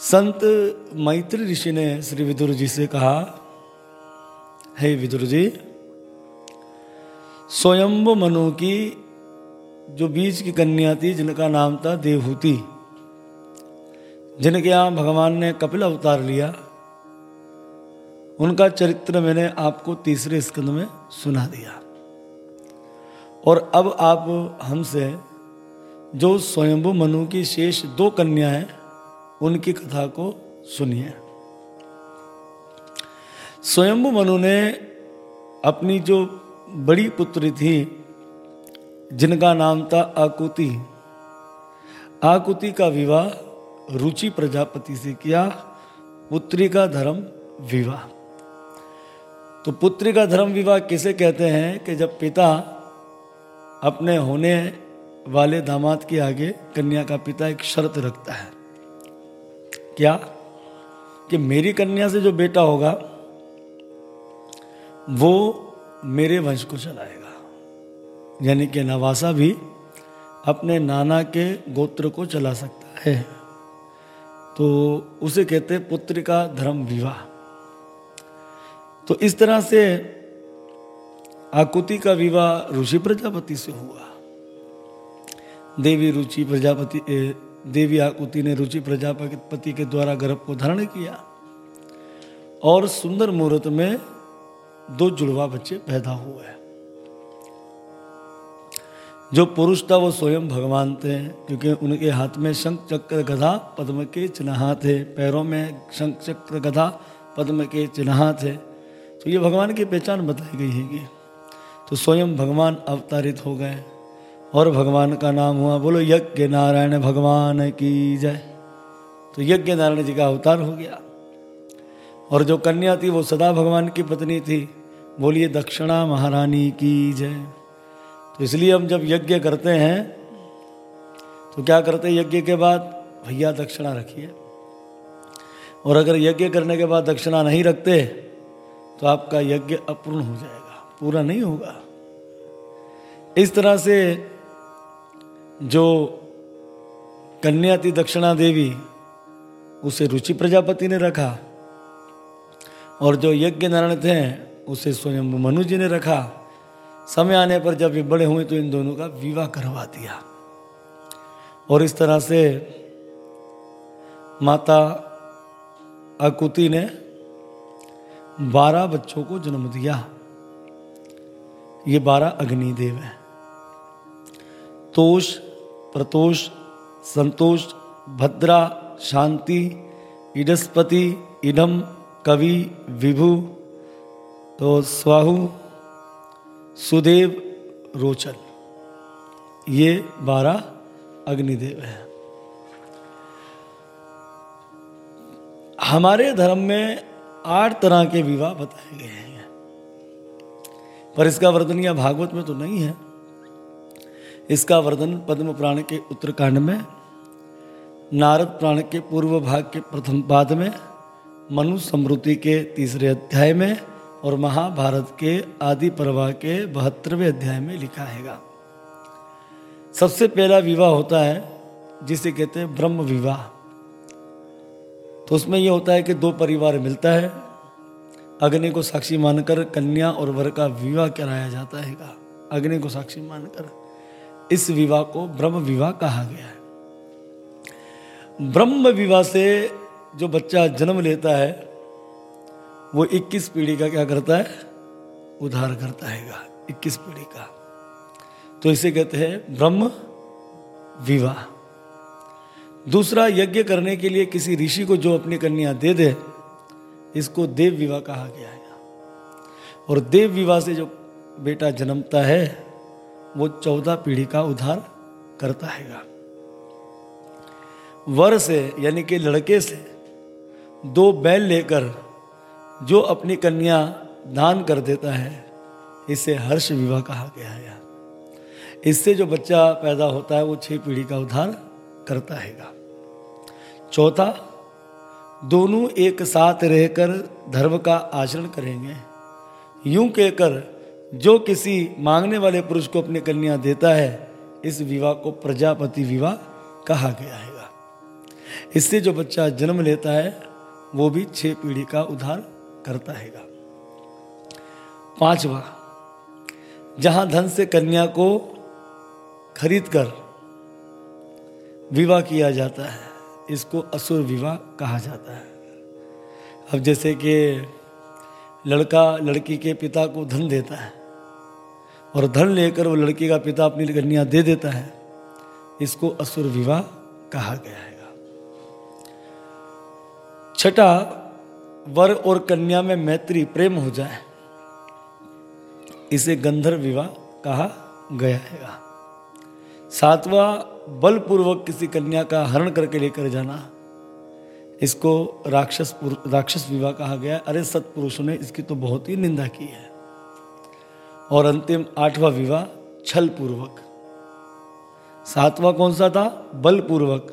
संत मैत्री ऋषि ने श्री विदुर जी से कहा, हे विदुर जी स्वयंभु मनु की जो बीच की कन्या थी, जिनका नाम था देवहूति, जिनके यहाँ भगवान ने कपिल अवतार लिया, उनका चरित्र मैंने आपको तीसरे स्कंद में सुना दिया। और अब आप हमसे, जो स्वयंभु मनु की शेष दो कन्या हैं उनकी कथा को सुनिए। स्वयंभु मनु ने अपनी जो बड़ी पुत्री थी, जिनका नाम था आकुति आकुति का विवाह रुचि प्रजापति से किया, पुत्री का धर्म विवाह। तो पुत्री का धर्म विवाह किसे कहते हैं कि जब पिता अपने होने वाले दामाद के आगे कन्या का पिता एक शर्त रखता है। क्या कि मेरी कन्या से जो बेटा होगा, वो मेरे वंश को चलाएगा। यानी कि नवासा भी अपने नाना के गोत्र को चला सकता है। तो उसे कहते हैं पुत्र का धर्म विवाह। तो इस तरह से आकुति का विवाह ऋषि प्रजापति से हुआ। देवी रुचि प्रजापति देवी आकुति ने रुचि प्रजापति के द्वारा गर्भ को धारण किया और सुंदर मुहूर्त में दो जुड़वा बच्चे पैदा हुए। जो पुरुष था वो स्वयं भगवान थे, क्योंकि उनके हाथ में शंख चक्र गधा, पद्म के चिन्हा थे। पैरों में शंख चक्र गधा, पद्म के चिन्हा थे। तो ये भगवान की पहचान बताई गई है कि तो स्वयं भगवान अवतारित हो गए। और भगवान का नाम हुआ, बोलो यज्ञ नारायण भगवान की जय। तो यज्ञ नारायण जी का अवतार हो गया। और जो कन्या थी, वो सदा भगवान की पत्नी थी। बोलिए, दक्षिणा महारानी की जय। तो इसलिए हम जब यज्ञ करते हैं तो क्या करते हैं यज्ञ के बाद? भैया, दक्षिणा रखिए। और अगर यज्ञ करने के बाद दक्षिणा नहीं रखते तो आपका यज्ञ अपूर्ण हो जाएगा, पूरा नहीं होगा। इस तरह से जो कन्या थी दक्षिणा देवी, उसे रुचि प्रजापति ने रखा और जो यज्ञ नारायण थे, उसे स्वयं मनु जी ने रखा। समय आने पर जब ये बड़े हुए तो इन दोनों का विवाह करवा दिया। और इस तरह से माता अकुति ने बारह बच्चों को जन्म दिया। ये बारह अग्निदेव हैं। तोष प्रतोष, संतोष, भद्रा, शांति, इडस्पति, इडम, कवि, विभु तो स्वाहु, सुदेव, रोचन। ये बारह अग्निदेव हैं। हमारे धर्म में आठ तरह के विवाह बताए गए हैं। पर इसका वर्णन या भागवत में तो नहीं है। इसका वर्णन पद्म पुराण के उत्तरकांड में, नारद पुराण के पूर्व भाग के प्रथम पाद में, मनु समृद्धि के तीसरे अध्याय में और महाभारत के आदि प्रवाह के बहत्तरवें अध्याय में लिखा हैगा। सबसे पहला विवाह होता है, जिसे कहते हैं ब्रह्म विवाह। तो उसमें यह होता है कि दो परिवार मिलता है, अग्नि को साक्षी मानकर कन्या और वर का विवाह कराया जाता है अग्नि को साक्षी मानकर। इस विवाह को ब्रह्म विवाह कहा गया है। ब्रह्म विवाह से जो बच्चा जन्म लेता है, वो 21 पीढ़ी का क्या करता है? उद्धार करता है 21 पीढ़ी का। तो इसे कहते हैं ब्रह्म विवाह। दूसरा यज्ञ करने के लिए किसी ऋषि को जो अपनी कन्या दे दे, इसको देव विवाह कहा गया है। और देव विवाह से जो बेटा जन्मता है वो चौदह पीढ़ी का उद्धार करता है वर से, यानी कि लड़के से, दो बैल लेकर जो अपनी कन्या दान कर देता है, इसे हर्ष विवाह कहा गया है। इससे जो बच्चा पैदा होता है, वो छह पीढ़ी का उद्धार करता है चौथा, दोनों एक साथ रहकर धर्म का आचरण करेंगे। यूँ कहकर जो किसी मांगने वाले पुरुष को अपनी कन्या देता है, इस विवाह को प्रजापति विवाह कहा गया है। इससे जो बच्चा जन्म लेता है, वो भी छह पीढ़ी का उद्धार करता है। पांचवा, जहाँ धन से कन्या को खरीद कर विवाह किया जाता है, इसको असुर विवाह कहा जाता है। अब जैसे कि लड़का लड़की के पिता को धन देता है और धन लेकर वो लड़की का पिता अपनी कन्या दे देता है। इसको असुर विवाह कहा गया है। छठा, वर और कन्या में मैत्री, प्रेम हो जाए। इसे गंधर्व विवाह कहा गया है। सातवां, बलपूर्वक किसी कन्या का हरण करके लेकर जाना। इसको राक्षस राक्षस विवाह कहा गया। अरे सत्पुरुषों ने इसकी तो बहुत ही निंदा की है। और अंतिम आठवां विवाह छल पूर्वक सातवां कौन सा था? बलपूर्वक।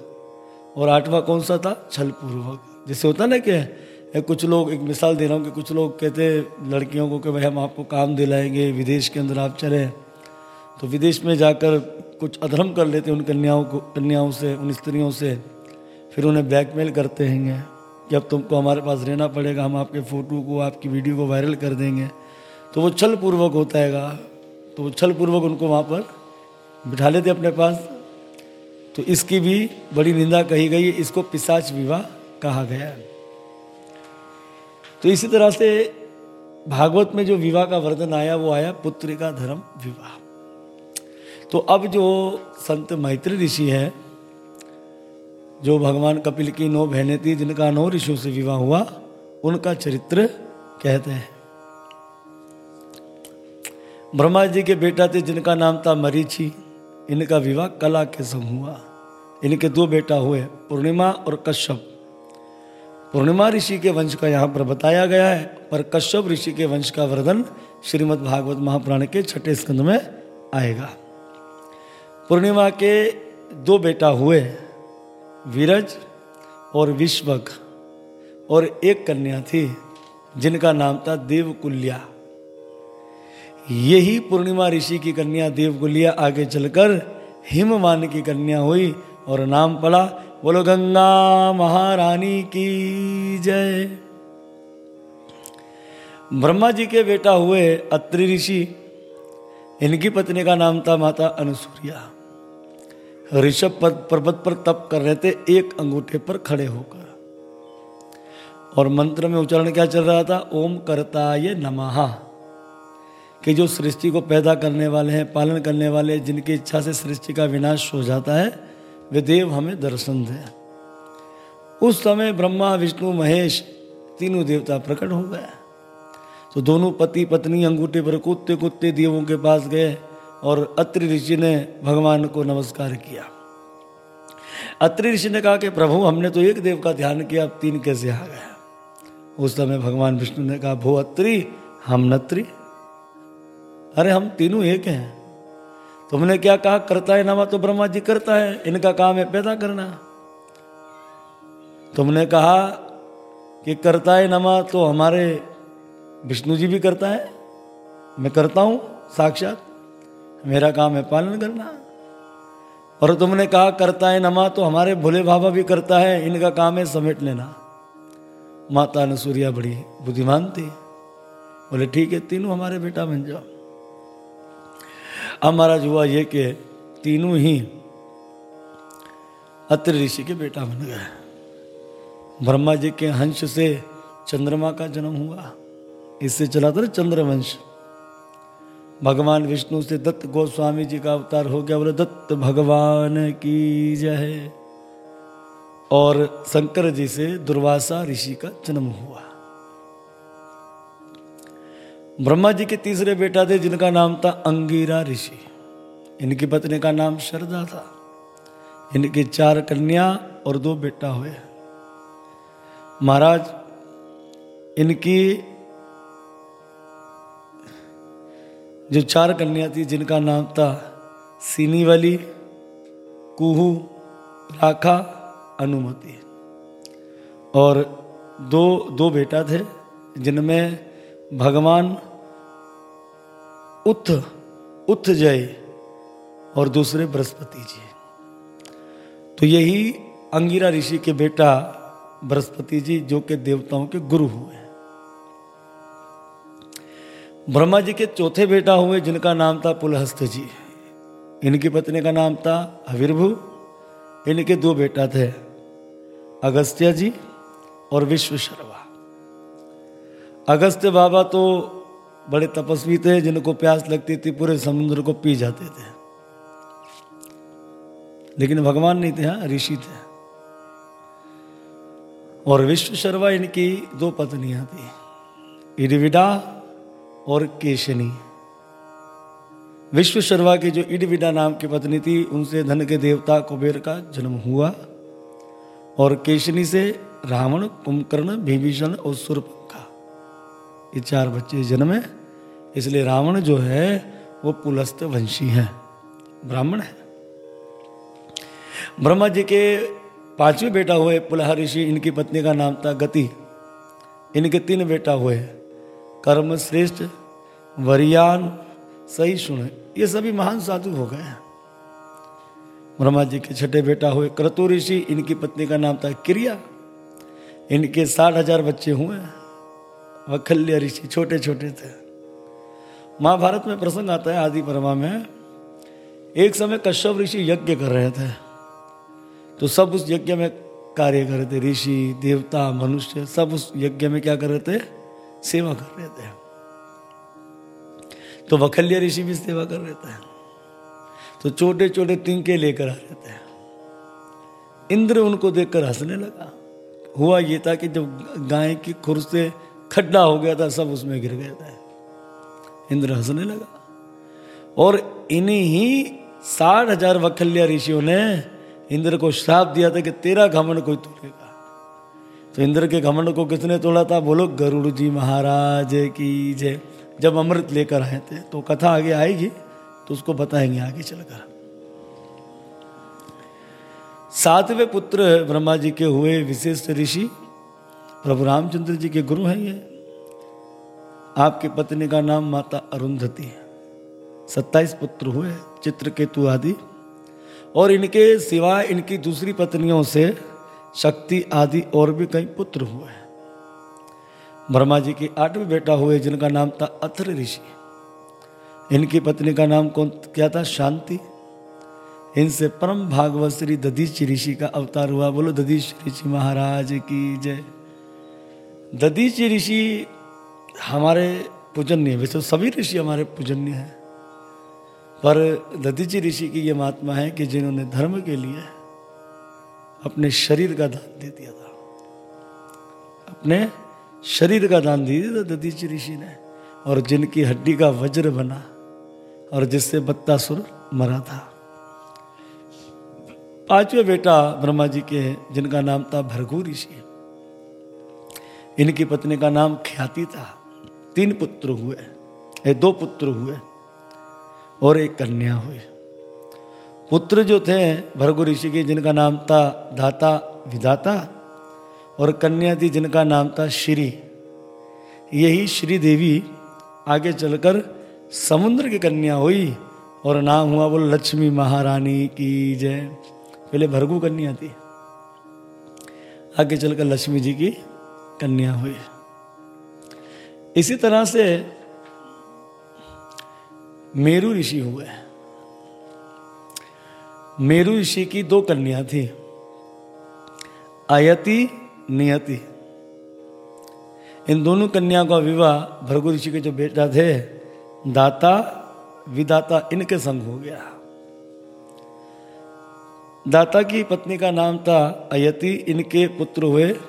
और आठवां कौन सा था? छल पूर्वक जैसे होता ना कि कुछ लोग, एक मिसाल दे रहा हूँ कि कुछ लोग कहते हैं लड़कियों को कि भाई हम आपको काम दिलाएँगे, विदेश के अंदर आप चले। तो विदेश में जाकर कुछ अधर्म कर लेते हैं उन कन्याओं को, कन्याओं से, उन स्त्रियों से। फिर उन्हें ब्लैकमेल करते हैं कि अब तुमको हमारे पास रहना पड़ेगा, हम आपके फ़ोटो को, आपकी वीडियो को वायरल कर देंगे। तो वो छल पूर्वक होता है तो वो छल पूर्वक उनको वहाँ पर बिठा लेते अपने पास। तो इसकी भी बड़ी निंदा कही गई, इसको पिसाच विवाह कहा गया। तो इसी तरह से भागवत में जो विवाह का वर्णन आया, वो आया पुत्र का धर्म विवाह। तो अब जो संत मैत्री ऋषि है, जो भगवान कपिल की नौ बहनें थी, जिनका नौ ऋषियों से विवाह हुआ, उनका चरित्र कहते हैं। ब्रह्मा जी के बेटा थे, जिनका नाम था मरीची। इनका विवाह कला के संग हुआ। इनके दो बेटा हुए, पूर्णिमा और कश्यप। पूर्णिमा ऋषि के वंश का यहाँ पर बताया गया है, पर कश्यप ऋषि के वंश का वर्णन श्रीमद् भागवत महापुराण के छठे स्कंद में आएगा। पूर्णिमा के दो बेटा हुए, वीरज और विश्वक, और एक कन्या थी, जिनका नाम था देवकुल्या। यही पूर्णिमा ऋषि की कन्या देवकुल्या आगे चलकर हिमवान की कन्या हुई और नाम पड़ा बोलो, गंगा महारानी की जय। ब्रह्मा जी के बेटा हुए अत्रि ऋषि, इनकी पत्नी का नाम था माता अनुसूरिया ऋषभ पर्वत पर तप कर रहे थे, एक अंगूठे पर खड़े होकर। और मंत्र में उच्चारण क्या चल रहा था? ओम करता ये नमहा कि जो सृष्टि को पैदा करने वाले हैं, पालन करने वाले, जिनकी इच्छा से सृष्टि का विनाश हो जाता है, वे देव हमें दर्शन दें। उस समय ब्रह्मा, विष्णु, महेश तीनों देवता प्रकट हो गए। तो दोनों पति, पत्नी, अंगूठे पर कुत्ते कुत्ते देवों के पास गए और अत्रि ऋषि ने भगवान को नमस्कार किया। अत्रि ऋषि ने कहा कि, प्रभु, हमने तो एक देव का ध्यान किया अब तीन कैसे आ गए? उस समय भगवान विष्णु ने कहा, भो अत्रि, हम नत्री। अरे हम तीनों एक हैं। तुमने क्या कहा, करता है नामा तो ब्रह्मा जी करता है, इनका काम है पैदा करना। तुमने कहा कि करता है नमा तो हमारे विष्णु जी भी करता है। मैं करता हूँ, साक्षात। मेरा काम है पालन करना। और तुमने कहा, करता है नमा तो हमारे भोले बाबा भी करता है, इनका काम है समेट लेना। माता अनुसूरिया बड़ी बुद्धिमान थी। बोले, ठीक है, तीनों हमारे बेटा बन जाओ। अब महाराज हुआ ये कि तीनों ही अत्र ऋषि के बेटा बन गए। ब्रह्मा जी के हंस से चंद्रमा का जन्म हुआ। इससे चला था चंद्रवंश। भगवान विष्णु से दत्त गोस्वामी जी का अवतार हो गया। बोले, दत्त भगवान की जय। और शंकर जी से दुर्वासा ऋषि का जन्म हुआ। ब्रह्मा जी के तीसरे बेटा थे, जिनका नाम था अंगीरा ऋषि। इनकी पत्नी का नाम शरदा था। इनकी चार कन्या और दो बेटा हुए। महाराज, इनकी जो चार कन्या थी, जिनका नाम था सीनी वाली कुहू, राखा, अनुमति। और दो दो बेटा थे, जिनमें भगवान उथ उथ जय और दूसरे बृहस्पति जी। तो यही अंगिरा ऋषि के बेटा बृहस्पति जी, जो के देवताओं के गुरु हुए ब्रह्मा जी के चौथे बेटा हुए, जिनका नाम था पुलहस्त जी। इनकी पत्नी का नाम था हविर्भु इनके दो बेटा थे अगस्त्य जी और विश्वशर्मा। अगस्त्य बाबा तो बड़े तपस्वी थे, जिनको प्यास लगती थी, पूरे समुद्र को पी जाते थे। लेकिन भगवान नहीं थे हाँ ऋषि थे। और विश्व शर्मा इनकी दो पत्नियाँ थी, इडविडा और केशनी। विश्व शर्मा की जो इडविडा नाम की पत्नी थी, उनसे धन के देवता कुबेर का जन्म हुआ, और केशनी से रावण, कुंभकर्ण, विभीषण और सुरपंखा ये चार बच्चे जन्मे। इसलिए रावण जो है, वो पुलस्त वंशी है। ब्राह्मण है। ब्रह्मा जी के पाँचवें बेटा हुए पुलह ऋषि, इनकी पत्नी का नाम था गति। इनके तीन बेटा हुए कर्म श्रेष्ठ, वरियान, सही सुन। ये सभी महान साधु हो गए हैं। ब्रह्मा जी के छठे बेटा हुए क्रतु ऋषि, इनकी पत्नी का नाम था क्रिया। इनके साठ हज़ार बच्चे हुए। वखल्य ऋषि छोटे छोटे थे। महाभारत में प्रसंग आता है आदि परमा में। एक समय कश्यप ऋषि यज्ञ कर रहे थे। तो सब उस यज्ञ में कार्य कर रहे थे। ऋषि, देवता, मनुष्य, सब उस यज्ञ में क्या कर रहे थे? सेवा कर रहे थे। तो वखल्य ऋषि भी सेवा कर रहे थे। तो छोटे छोटे तिनके लेकर आ रहे थे। इंद्र उनको देखकर हंसने लगा। हुआ ये था कि जब गाय की खुर से खड्डा हो गया था, सब उसमें गिर गया था। इंद्र हंसने लगा। और इन्हीं ही साठ हज़ार वखल्य ऋषियों ने इंद्र को श्राप दिया था कि तेरा घमंड कोई तोड़ेगा। तो इंद्र के घमंड को किसने तोड़ा था? बोलो, गरुड़ जी महाराज की जय। जब अमृत लेकर आए थे तो कथा आगे आएगी तो उसको बताएँगे आगे चलकर। सातवें पुत्र ब्रह्मा जी के हुए विशेष ऋषि, प्रभु रामचंद्र जी के गुरु हैं ये। आपकी पत्नी का नाम माता अरुंधति है। सत्ताईस पुत्र हुए, चित्रकेतु आदि। और इनके सिवाय इनकी दूसरी पत्नियों से शक्ति आदि और भी कई पुत्र हुए ब्रह्मा जी के आठवें बेटा हुए, जिनका नाम था अथर ऋषि। इनकी पत्नी का नाम कौन, क्या था? शांति। इनसे परम भागवत श्री दधीच ऋषि का अवतार हुआ। बोलो, दधीश ऋषि महाराज की जय। दधीच ऋषि हमारे पूजन्य, वैसे सभी ऋषि हमारे पूजन्य हैं। पर दधीची ऋषि की ये महात्मा है कि जिन्होंने धर्म के लिए अपने शरीर का दान दे दिया था। अपने शरीर का दान दे दिया था दधीची ऋषि ने, और जिनकी हड्डी का वज्र बना और जिससे बत्तासुर मरा था। पांचवे बेटा ब्रह्मा जी के जिनका नाम था भरगु ऋषि। इनकी पत्नी का नाम ख्याति था। तीन पुत्र हुए। दो पुत्र हुए और एक कन्या हुई। पुत्र जो थे भरगु ऋषि के, जिनका नाम था दाता विधाता और कन्या थी, जिनका नाम था श्री। यही श्री देवी आगे चलकर समुद्र की कन्या हुई और नाम हुआ वो लक्ष्मी महारानी की जय। पहले भरगु कन्या थी, आगे चलकर लक्ष्मी जी की कन्या हुई। इसी तरह से मेरु ऋषि हुए। मेरु ऋषि की दो कन्या थी। अयति नियति। इन दोनों कन्या का विवाह भृगु ऋषि के जो बेटा थे, दाता, विदाता, इनके संग हो गया। दाता की पत्नी का नाम था अयति इनके पुत्र हुए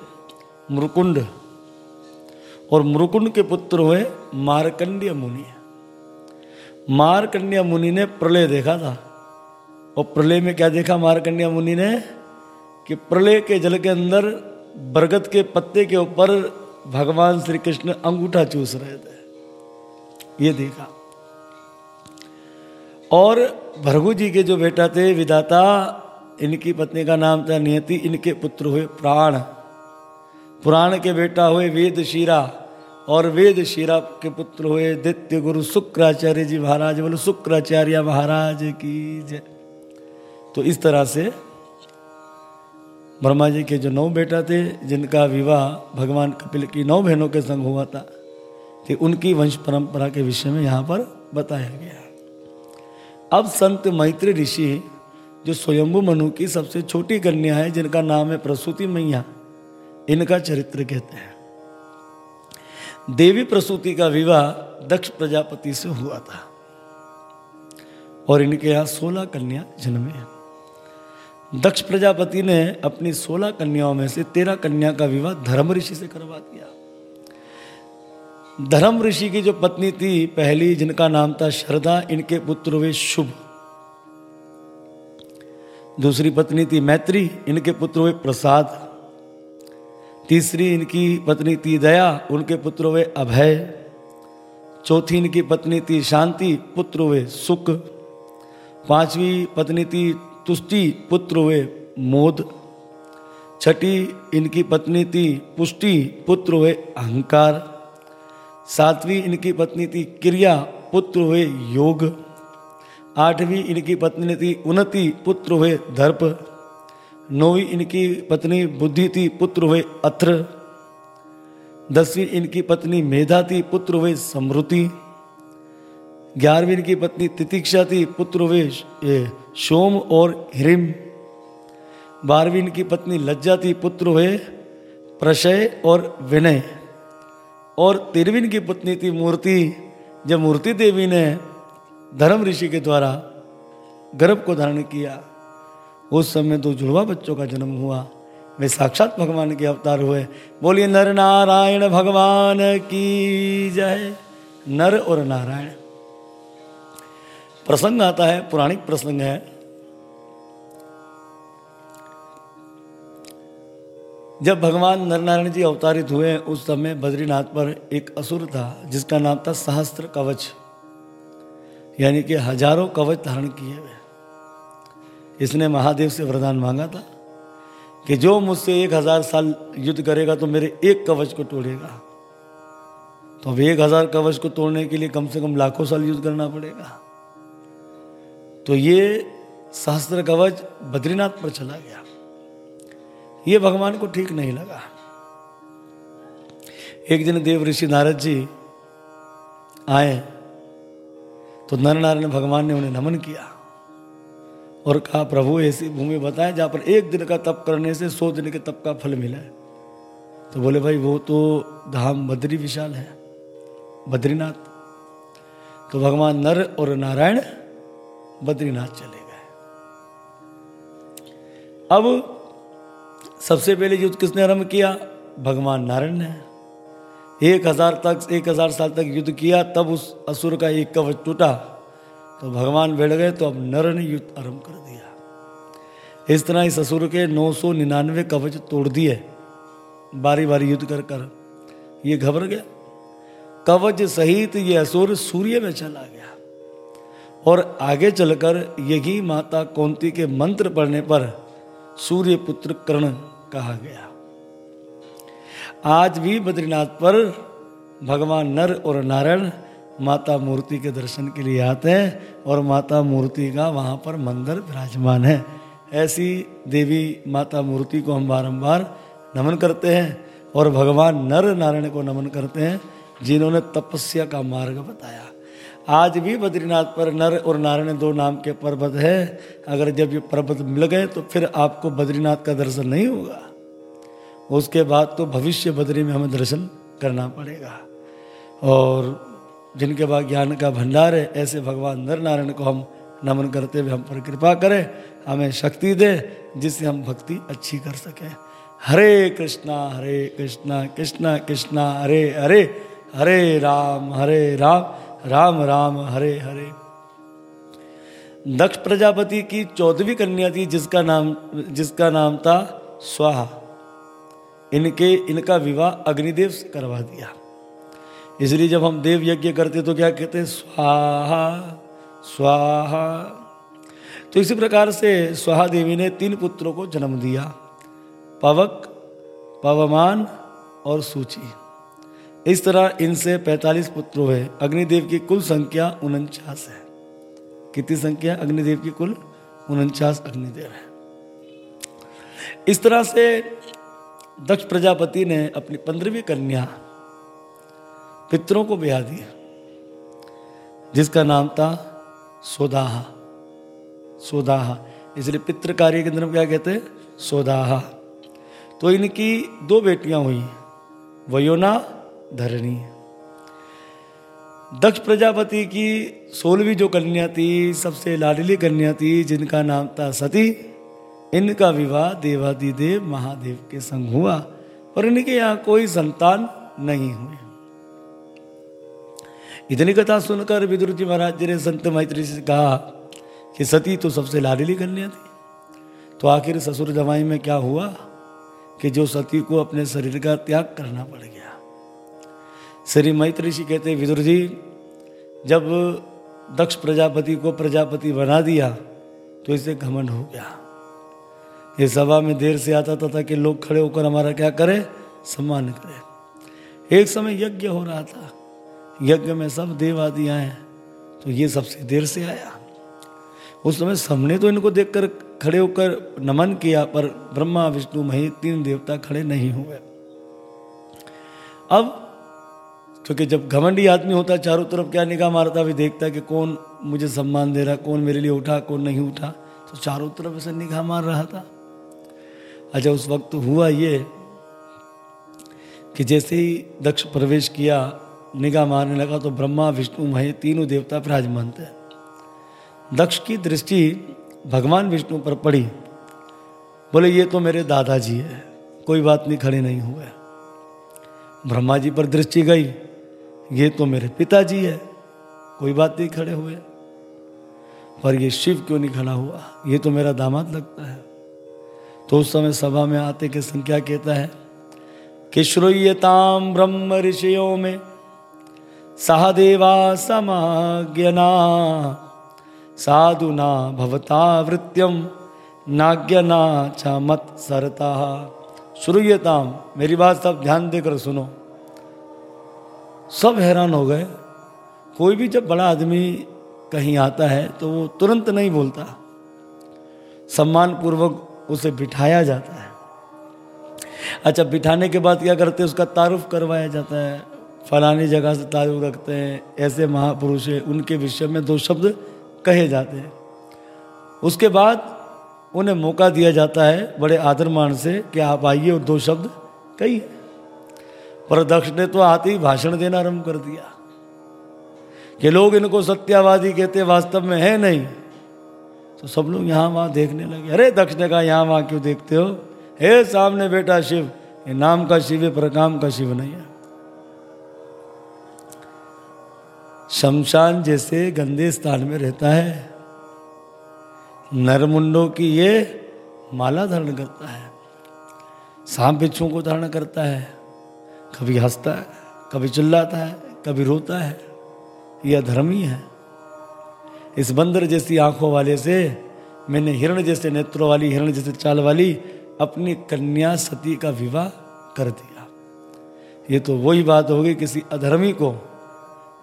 मुरकुंड और मुरुकुंड के पुत्र हुए मारकंड्य मुनि। मारकंड्य मुनि ने प्रलय देखा था। और प्रलय में क्या देखा मारकंड्य मुनि ने? कि प्रलय के जल के अंदर बरगद के पत्ते के ऊपर भगवान श्री कृष्ण अंगूठा चूस रहे थे। ये देखा। और भरगु जी के जो बेटा थे विदाता इनकी पत्नी का नाम था नियति, इनके पुत्र हुए प्राण। पुराण के बेटा हुए वेद शीरा और वेद शिरा के पुत्र हुए दित्य गुरु शुक्राचार्य जी महाराज, बोलो, शुक्राचार्य महाराज की जय. तो इस तरह से ब्रह्मा जी के जो नौ बेटा थे, जिनका विवाह भगवान कपिल की नौ बहनों के संग हुआ था कि उनकी वंश परंपरा के विषय में यहाँ पर बताया गया। अब संत मैत्री ऋषि, जो स्वयंभु मनु की सबसे छोटी कन्या है, जिनका नाम है प्रसूति मैया, इनका चरित्र कहते हैं। देवी प्रसूति का विवाह दक्ष प्रजापति से हुआ था। और इनके यहाँ सोलह कन्या जन्मे हैं। दक्ष प्रजापति ने अपनी सोलह कन्याओं में से तेरह कन्या का विवाह धर्म ऋषि से करवा दिया। धर्म ऋषि की जो पत्नी थी पहली, जिनका नाम था श्रद्धा इनके पुत्र हुए शुभ। दूसरी पत्नी थी मैत्री, इनके पुत्र हुए प्रसाद। तीसरी इनकी पत्नी थी दया, उनके पुत्र हुए अभय। चौथी इनकी पत्नी थी शांति, पुत्र हुए सुख। पांचवी पत्नी थी तुष्टि, पुत्र हुए मोद। छठी इनकी पत्नी थी पुष्टि, पुत्र हुए अहंकार। सातवीं इनकी पत्नी थी क्रिया, पुत्र हुए योग। आठवीं इनकी पत्नी थी उन्नति, पुत्र हुए दर्प। नौवीं इनकी पत्नी बुद्धि थी, पुत्र हुए अत्र। दसवीं इनकी पत्नी मेधा थी, पुत्र हुए समृति। ग्यारहवीं इनकी पत्नी तितिक्षा थी, पुत्र हुए सोम और हिरिम। बारहवीं इनकी पत्नी लज्जा थी, पुत्र हुए प्रशय और विनय। और तेरहवीं इनकी पत्नी थी मूर्ति। जब मूर्ति देवी ने धर्म ऋषि के द्वारा गर्भ को धारण किया उस समय दो जुड़वा बच्चों का जन्म हुआ। वे साक्षात भगवान के अवतार हुए। बोलिए, नर नारायण भगवान की जय। नर और नारायण। प्रसंग आता है, पुराणिक प्रसंग है। जब भगवान नरनारायण जी अवतारित हुए, उस समय बद्रीनाथ पर एक असुर था, जिसका नाम था सहस्त्र कवच। यानी कि हज़ारों कवच धारण किए हुए। इसने महादेव से वरदान मांगा था कि जो मुझसे एक हज़ार साल युद्ध करेगा तो मेरे एक कवच को तोड़ेगा। तो अब एक हज़ार कवच को तोड़ने के लिए कम से कम लाखों साल युद्ध करना पड़ेगा। तो ये सहस्त्र कवच बद्रीनाथ पर चला गया। ये भगवान को ठीक नहीं लगा। एक दिन देव ऋषि नारद जी आए तो नर नारायण भगवान ने उन्हें नमन किया। और कहा, प्रभु, ऐसी भूमि बताएँ जहाँ पर एक दिन का तप करने से सौ दिन के तप का फल मिला है। तो बोले, भाई, वो तो धाम बद्री विशाल है, बद्रीनाथ। तो भगवान नर और नारायण बद्रीनाथ चले गए। अब सबसे पहले युद्ध किसने आरंभ किया? भगवान नारायण ने। एक हज़ार तक, एक हज़ार साल तक युद्ध किया, तब उस असुर का एक कवच टूटा। तो भगवान बैठ गए तो अब नर ने युद्ध आरंभ कर दिया। इस तरह इस असुर के नौ सौ निन्यानवे कवच तोड़ दिए। बारी बारी युद्ध कर कर ये घबर गया। कवच सहित ये असुर सूर्य में चला गया। और आगे चलकर यही माता कौंती के मंत्र पढ़ने पर सूर्य पुत्र कर्ण कहा गया। आज भी बद्रीनाथ पर भगवान नर और नारायण माता मूर्ति के दर्शन के लिए आते हैं और माता मूर्ति का वहाँ पर मंदिर विराजमान है। ऐसी देवी माता मूर्ति को हम बारंबार नमन करते हैं और भगवान नर नारायण को नमन करते हैं, जिन्होंने तपस्या का मार्ग बताया। आज भी बद्रीनाथ पर नर और नारायण दो नाम के पर्वत है। अगर जब ये पर्वत मिल गए तो फिर आपको बद्रीनाथ का दर्शन नहीं होगा। उसके बाद तो भविष्य बद्री में हमें दर्शन करना पड़ेगा। और जिनके पास ज्ञान का भंडार है, ऐसे भगवान नर नारायण को हम नमन करते हुए हम पर कृपा करें, हमें शक्ति दे, जिससे हम भक्ति अच्छी कर सकें। हरे कृष्णा हरे कृष्णा कृष्णा कृष्णा, हरे हरे हरे राम हरे राम राम राम, हरे हरे। दक्ष प्रजापति की चौदहवीं कन्या थी, जिसका नाम जिसका नाम था स्वाहा। इनके, इनका विवाह अग्निदेव करवा दिया। इसलिए जब हम देव यज्ञ करते तो क्या कहते हैं? स्वाहा स्वाहा। तो इसी प्रकार से स्वाहा देवी ने तीन पुत्रों को जन्म दिया। पवक, पवमान और सूची। इस तरह इनसे 45 पुत्र हुए। अग्निदेव की कुल संख्या उनचास है। कितनी संख्या? अग्निदेव की कुल उनचास अग्निदेव है। इस तरह से दक्ष प्रजापति ने अपनी पंद्रहवीं कन्या पितरों को ब्याह दिया, जिसका नाम था सोदाहा। सोदाहा। इसलिए पितृ कार्य के अंदर क्या कहते हैं? सोदाहा। तो इनकी दो बेटियाँ हुई, वयोना धरणी। दक्ष प्रजापति की सोलहवीं जो कन्या थी, सबसे लाडली कन्या थी, जिनका नाम था सती, इनका विवाह देवादिदेव महादेव के संग हुआ, पर इनके यहाँ कोई संतान नहीं हुई। इतनी कथा सुनकर विदुर जी महाराज जी ने संत मैत्री से कहा कि सती तो सबसे लाडली कन्या थी। तो आखिर ससुर जमाई में क्या हुआ कि जो सती को अपने शरीर का त्याग करना पड़ गया। श्री मैत्री ऋषि कहते विदुर जी जब दक्ष प्रजापति को प्रजापति बना दिया तो इसे घमंड हो गया। ये सभा में देर से आता था ताकि लोग खड़े होकर हमारा क्या करें? सम्मान करें। एक समय यज्ञ हो रहा था। यज्ञ में सब देव आदि आए तो ये सबसे देर से आया। उस समय सबने तो इनको देखकर खड़े होकर नमन किया, पर ब्रह्मा, विष्णु, महेश तीन देवता खड़े नहीं हुए। अब, क्योंकि जब घमंडी आदमी होता है चारों तरफ़, क्या निगाह मारता भी देखता कि कौन मुझे सम्मान दे रहा, कौन मेरे लिए उठा, कौन नहीं उठा तो चारों तरफ़ ऐसे निगाह मार रहा था। अच्छा उस वक्त हुआ ये कि जैसे ही दक्ष प्रवेश किया निगाह मारने लगा तो ब्रह्मा, विष्णु, महेश तीनों देवता विराजमान थे। दक्ष की दृष्टि भगवान, विष्णु पर पड़ी। बोले, ये तो मेरे दादाजी है, कोई बात नहीं, खड़े नहीं हुए। ब्रह्मा जी पर दृष्टि गई, ये तो मेरे पिताजी है, कोई बात नहीं, खड़े हुए। पर ये शिव क्यों नहीं खड़ा हुआ? ये तो मेरा दामाद लगता है। तो उस समय सभा में आते के संख्या कहता है कि श्रुयताम ब्रह्म ऋषियों में सहदेवा समाज्ञना। साधुना भवता वृत्यम नाज्ञना च मत सरता श्रुयताम मेरी बात सब ध्यान देकर सुनो। सब हैरान हो गए। कोई भी जब बड़ा आदमी कहीं आता है तो वो तुरंत नहीं बोलता। सम्मान पूर्वक उसे बिठाया जाता है। अच्छा बिठाने के बाद क्या करते हैं? उसका तारुफ करवाया जाता है। फलानी जगह से ताल्लुक रखते हैं, ऐसे महापुरुष है, उनके विषय में दो शब्द कहे जाते हैं। उसके बाद उन्हें मौका दिया जाता है बड़े आदर मान से कि आप आइए और दो शब्द कही पर दक्ष ने तो आते ही भाषण देना आरंभ कर दिया कि लोग इनको सत्यावादी कहते वास्तव में है नहीं। तो सब लोग यहाँ वहाँ देखने लगे, अरे दक्ष ने कहा, यहाँ वहाँ क्यों देखते हो? हे सामने बेटा शिव, ये नाम का शिव है पर काम का शिव नहीं है। शमशान जैसे गंदे स्थान में रहता है। नरमुंडों की ये माला धारण करता है। सांप बिच्छुओं को धारण करता है। कभी हंसता है, कभी चिल्लाता है, कभी रोता है। यह ही है। इस बंदर जैसी आँखों वाले से मैंने हिरण जैसे नेत्रों वाली, हिरण जैसे चाल वाली अपनी कन्या सती का विवाह कर दिया। ये तो वही बात होगी किसी अधर्मी को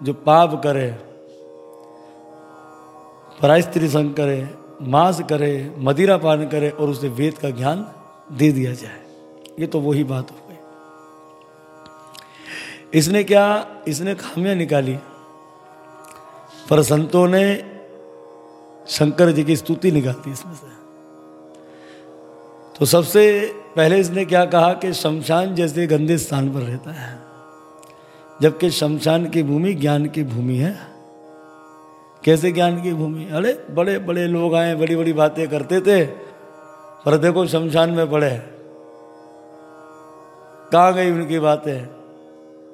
जो पाप करे परास्त्री संग करे, मांस करे, मदिरा पान करे और उसे वेद का ज्ञान दे दिया जाए। ये तो वही बात हो गई। इसने क्या, इसने खामियाँ निकाली। पर संतों ने शंकर जी की स्तुति निकालती इसमें से। तो सबसे पहले इसने क्या कहा कि शमशान जैसे गंदे स्थान पर रहता है। जबकि शमशान की भूमि ज्ञान की भूमि है। कैसे ज्ञान की भूमि? अरे बड़े बड़े लोग आए बड़ी बड़ी बातें करते थे, पर देखो शमशान में पड़े कहाँ गई उनकी बातें?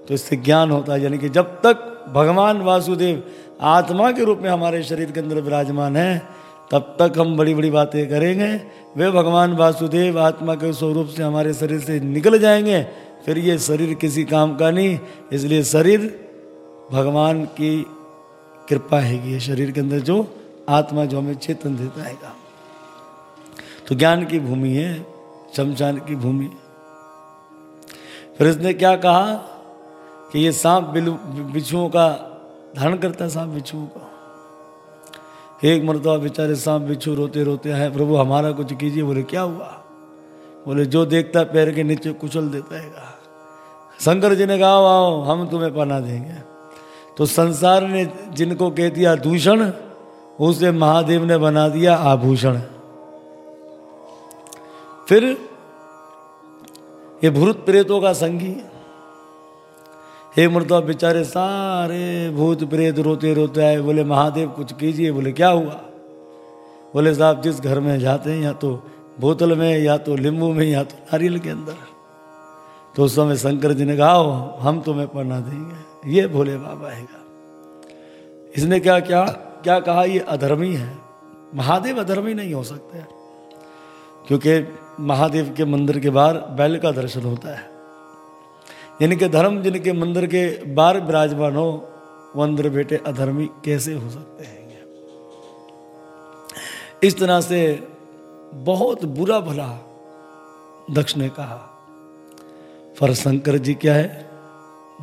तो इससे ज्ञान होता है, यानी कि जब तक भगवान वासुदेव आत्मा के रूप में हमारे शरीर के अंदर विराजमान है, तब तक हम बड़ी बड़ी बातें करेंगे। वे भगवान वासुदेव आत्मा के स्वरूप से हमारे शरीर से निकल जाएँगे फिर ये शरीर किसी काम का नहीं, इसलिए शरीर भगवान की कृपा है ये शरीर के अंदर जो आत्मा जो हमें चेतन देता है तो ज्ञान की भूमि है, शमशान की भूमि। फिर इसने क्या कहा कि ये सांप बिच्छुओं का धारण करता है, सांप बिच्छुओं का। एक मरतबा बेचारे सांप बिच्छू रोते रोते हैं प्रभु, हमारा कुछ कीजिए, बोले, क्या हुआ? बोले, जो देखता पैर के नीचे कुचल देता है शंकर जी ने कहा, आओ हम तुम्हें पना देंगे। तो संसार ने जिनको कह दिया दूषण, उसे महादेव ने बना दिया आभूषण। फिर ये भूत प्रेतों का संगी। हे मृतवा बेचारे, सारे भूत प्रेत रोते रोते आए। बोले, महादेव, कुछ कीजिए। बोले, क्या हुआ? बोले, साहब, जिस घर में जाते हैं, या तो बोतल में या तो लींबू में या तो नारियल के अंदर। तो उस समय शंकर जी ने कहा हम तुम्हें पढ़ना देंगे। ये भोले बाबा है इसने क्या क्या क्या कहा, ये अधर्मी है। महादेव अधर्मी नहीं हो सकते क्योंकि महादेव के मंदिर के बाहर बैल का दर्शन होता है। यानी कि धर्म जिनके मंदिर के बाहर विराजमान हो, वो अंदर बेटे अधर्मी कैसे हो सकते हैं? इस तरह से बहुत बुरा भला, दक्ष ने कहा। पर शंकर जी क्या है?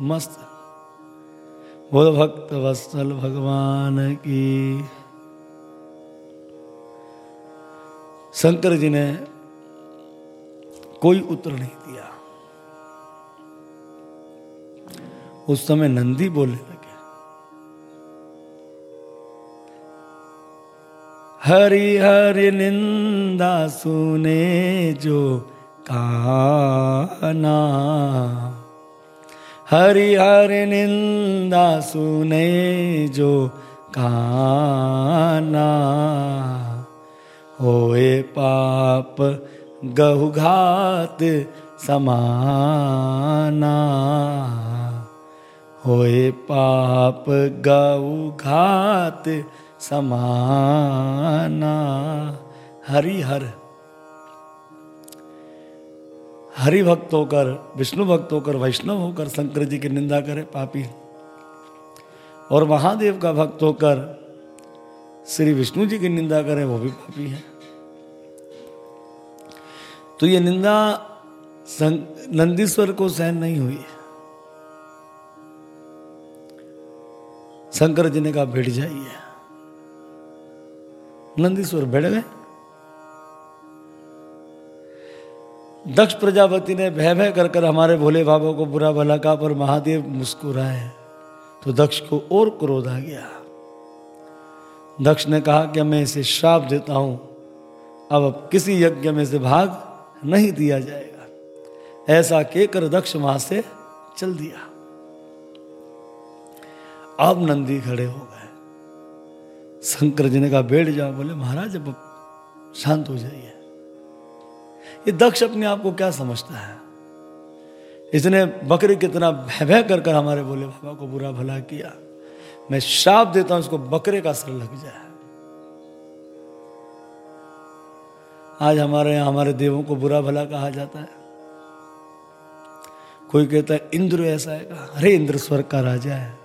मस्त। बोल, भक्त वत्सल भगवान की। शंकर जी ने कोई उत्तर नहीं दिया। उस समय नंदी बोलने हरि हरि निंदा सुने जो काना। हरि हरि निंदा सुने जो काना। होए पाप गहुघात समाना। होए पाप गहुघात समाना। हरि हर हरि भक्त होकर विष्णु भक्त होकर वैष्णव होकर शंकर जी की निंदा करे पापी। और महादेव का भक्त होकर श्री विष्णु जी की निंदा करे, वो भी पापी है। तो ये निंदा नंदीश्वर को सहन नहीं हुई शंकर जी ने कहा, भिड़ जाइए। नंदीश्वर भिड़ गए दक्ष प्रजापति ने भय भय कर कर हमारे भोले बाबा को बुरा भला कहा, पर महादेव मुस्कुराए तो दक्ष को और क्रोध आ गया। दक्ष ने कहा कि मैं इसे श्राप देता हूँ, अब किसी यज्ञ में से भाग नहीं दिया जाएगा। ऐसा कहकर दक्ष वहाँ से चल दिया। अब नंदी खड़े हो शंकर जी ने कहा, बैठ जाओ। बोले, महाराज, अब शांत हो जाइए। ये दक्ष अपने आप को क्या समझता है? इसने बकरी कितना भय भय कर कर हमारे बोले, बाबा को बुरा भला किया। मैं श्राप देता हूँ, इसको बकरे का सर लग जाए। आज हमारे यहाँ हमारे देवों को बुरा भला कहा जाता है। कोई कहता है, इंद्र ऐसा है? अरे, इंद्र स्वर्ग का राजा है।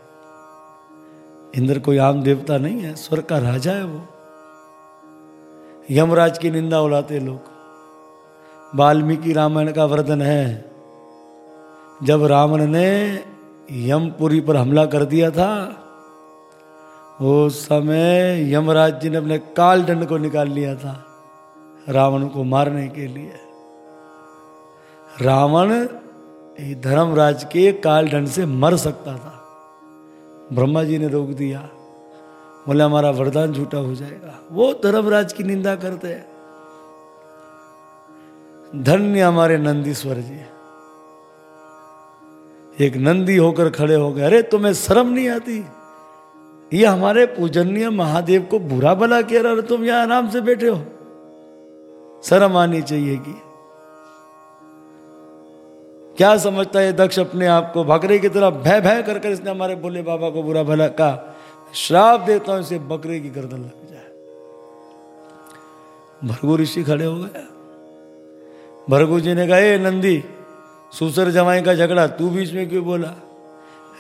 इंद्र कोई आम देवता नहीं है, स्वर्ग का राजा है वो। यमराज की निंदा उड़ाते लोग। वाल्मीकि रामायण का वर्णन है। जब रावण ने यमपुरी पर हमला कर दिया था, उस समय यमराज जी ने अपने काल दंड को निकाल लिया था, रावण को मारने के लिए। रावण धर्मराज के काल दंड से मर सकता था। ब्रह्मा जी ने रोक दिया। बोले, हमारा वरदान झूठा हो जाएगा। वो धर्मराज की निंदा करते हैं। धन्य हमारे नंदीश्वर जी। एक नंदी होकर खड़े हो गए। अरे, तुम्हें शर्म नहीं आती? ये हमारे पूजनीय महादेव को बुरा भला कह रहा तुम यहाँ आराम से बैठे हो। शर्म आनी चाहिए कि क्या समझता है दक्ष अपने आप को? बकरे की तरह भय भय कर कर इसने हमारे बोले बाबा को बुरा भला कहा। श्राप देता हूँ इसे, बकरे की गर्दन लग जाए। भरगु ऋषि खड़े हो गए। भरगु जी ने कहा हे नंदी, सुसर जमाई का झगड़ा, तू बीच में क्यों बोला?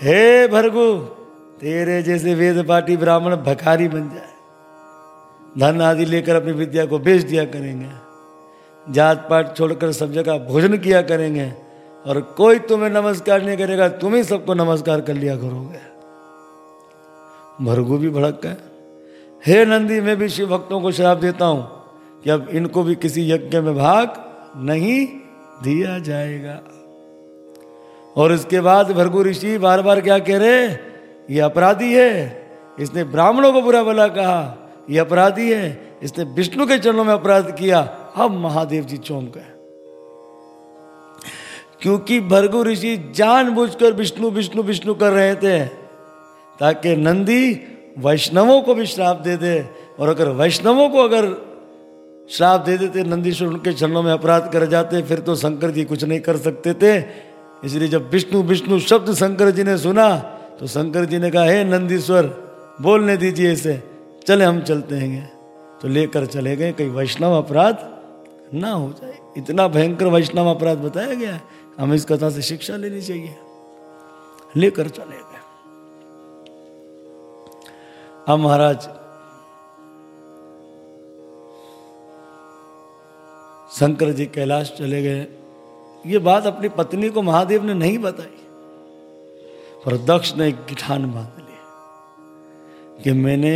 हे भरगु, तेरे जैसे वेद पाटी ब्राह्मण भकारी बन जाए। धन आदि लेकर अपनी विद्या को बेच दिया करेंगे। जात पात छोड़कर सब जगह भोजन किया करेंगे। और कोई तुम्हें नमस्कार नहीं करेगा, तुम ही सबको नमस्कार कर लिया करोगे। भरगु भी भड़क गए। हे नंदी, मैं भी शिव भक्तों को श्राप देता हूँ कि अब इनको भी किसी यज्ञ में भाग नहीं दिया जाएगा। और इसके बाद भरगु ऋषि बार बार क्या कह रहे, ये अपराधी है, इसने ब्राह्मणों को बुरा भला कहा, ये अपराधी है, इसने विष्णु के चरणों में अपराध किया। अब महादेव जी चौंक गए। क्योंकि भरगु ऋषि जानबूझकर विष्णु विष्णु विष्णु कर रहे थे, ताकि नंदी वैष्णवों को भी श्राप दे दे, और अगर वैष्णवों को अगर श्राप दे देते नंदीश्वर उनके चरणों में अपराध कर जाते, फिर तो शंकर जी कुछ नहीं कर सकते थे। इसलिए जब विष्णु विष्णु शब्द शंकर जी ने सुना तो शंकर जी ने कहा, हे नंदीश्वर, बोलने दीजिए इसे, चले हम चलते हैं। तो लेकर चले गए, कहीं वैष्णव अपराध ना हो जाए। इतना भयंकर वैष्णव अपराध बताया गया हमें इस कथा से शिक्षा लेनी चाहिए। लेकर चले गए। अब महाराज, शंकर जी कैलाश चले गए। ये बात अपनी पत्नी को महादेव ने नहीं बताई, पर दक्ष ने एक गिठान बाँध ली कि मैंने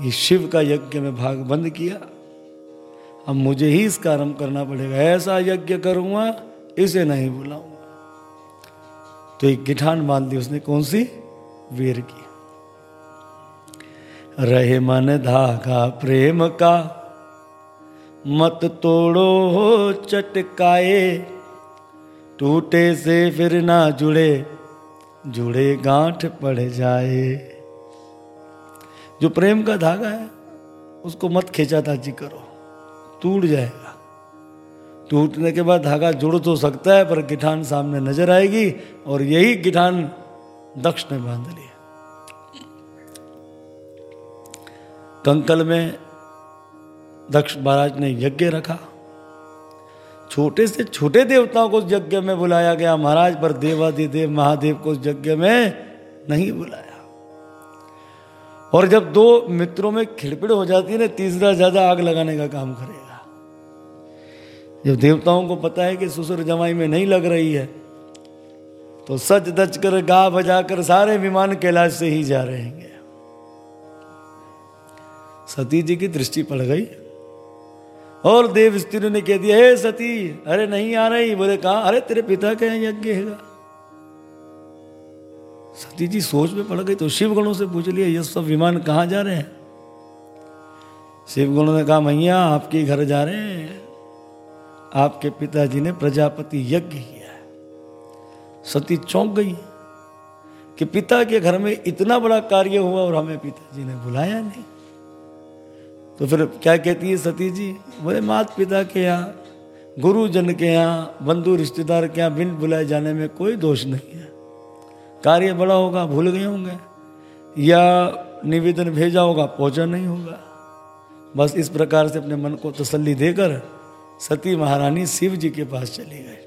ये शिव का यज्ञ में भाग बंद किया, अब मुझे ही इसका आरंभ करना पड़ेगा। ऐसा यज्ञ करूँगा इसे नहीं बुलाऊँगा तो एक गिठान बाँध दी उसने, कौन सी? वीर की। रहे मन धागा प्रेम का, मत तोड़ो हो चटकाए। टूटे से फिर ना जुड़े जुड़े गांठ पड़ जाए। जो प्रेम का धागा है, उसको मत खींचाताजी करो, टूट जाएगा टूटने के बाद धागा जुड़ तो सकता है, पर गिठान सामने नज़र आएगी और यही गिठान दक्ष ने बाँध लिया। कंकल में दक्ष महाराज ने यज्ञ रखा। छोटे से छोटे देवताओं को यज्ञ में बुलाया गया। महाराज, पर देवादिदेव महादेव को यज्ञ में नहीं बुलाया। और जब दो मित्रों में खिड़पिड़ हो जाती है ना, तीसरा ज़्यादा आग लगाने का काम करेगा। जब देवताओं को पता है कि ससुर जमाई में नहीं लग रही है तो सच दच कर गा बजा कर सारे विमान कैलाश से ही जा रहे हैं सती जी की दृष्टि पड़ गई। और देव स्त्री ने कह दिया, हे सती, अरे नहीं आ रही? बोले, कहा? अरे तेरे पिता के यज्ञ है। सती जी सोच में पड़ गई तो शिव गणों से पूछ लिया, ये सब विमान कहाँ जा रहे हैं? शिव गणों ने कहा, मैया, आपके घर जा रहे हैं। आपके पिताजी ने प्रजापति यज्ञ किया है। सती चौंक गई कि पिता के घर में इतना बड़ा कार्य हुआ और हमें पिताजी ने बुलाया नहीं। तो फिर क्या कहती है सती जी? बोले मात पिता के यहाँ, गुरुजन के यहाँ, बंधु रिश्तेदार के यहाँ बिन बुलाए जाने में कोई दोष नहीं है। कार्य बड़ा होगा, भूल गए होंगे। या निवेदन भेजा होगा, पहुँचा नहीं होगा। बस इस प्रकार से अपने मन को तसल्ली देकर सती महारानी शिव जी के पास चले गए।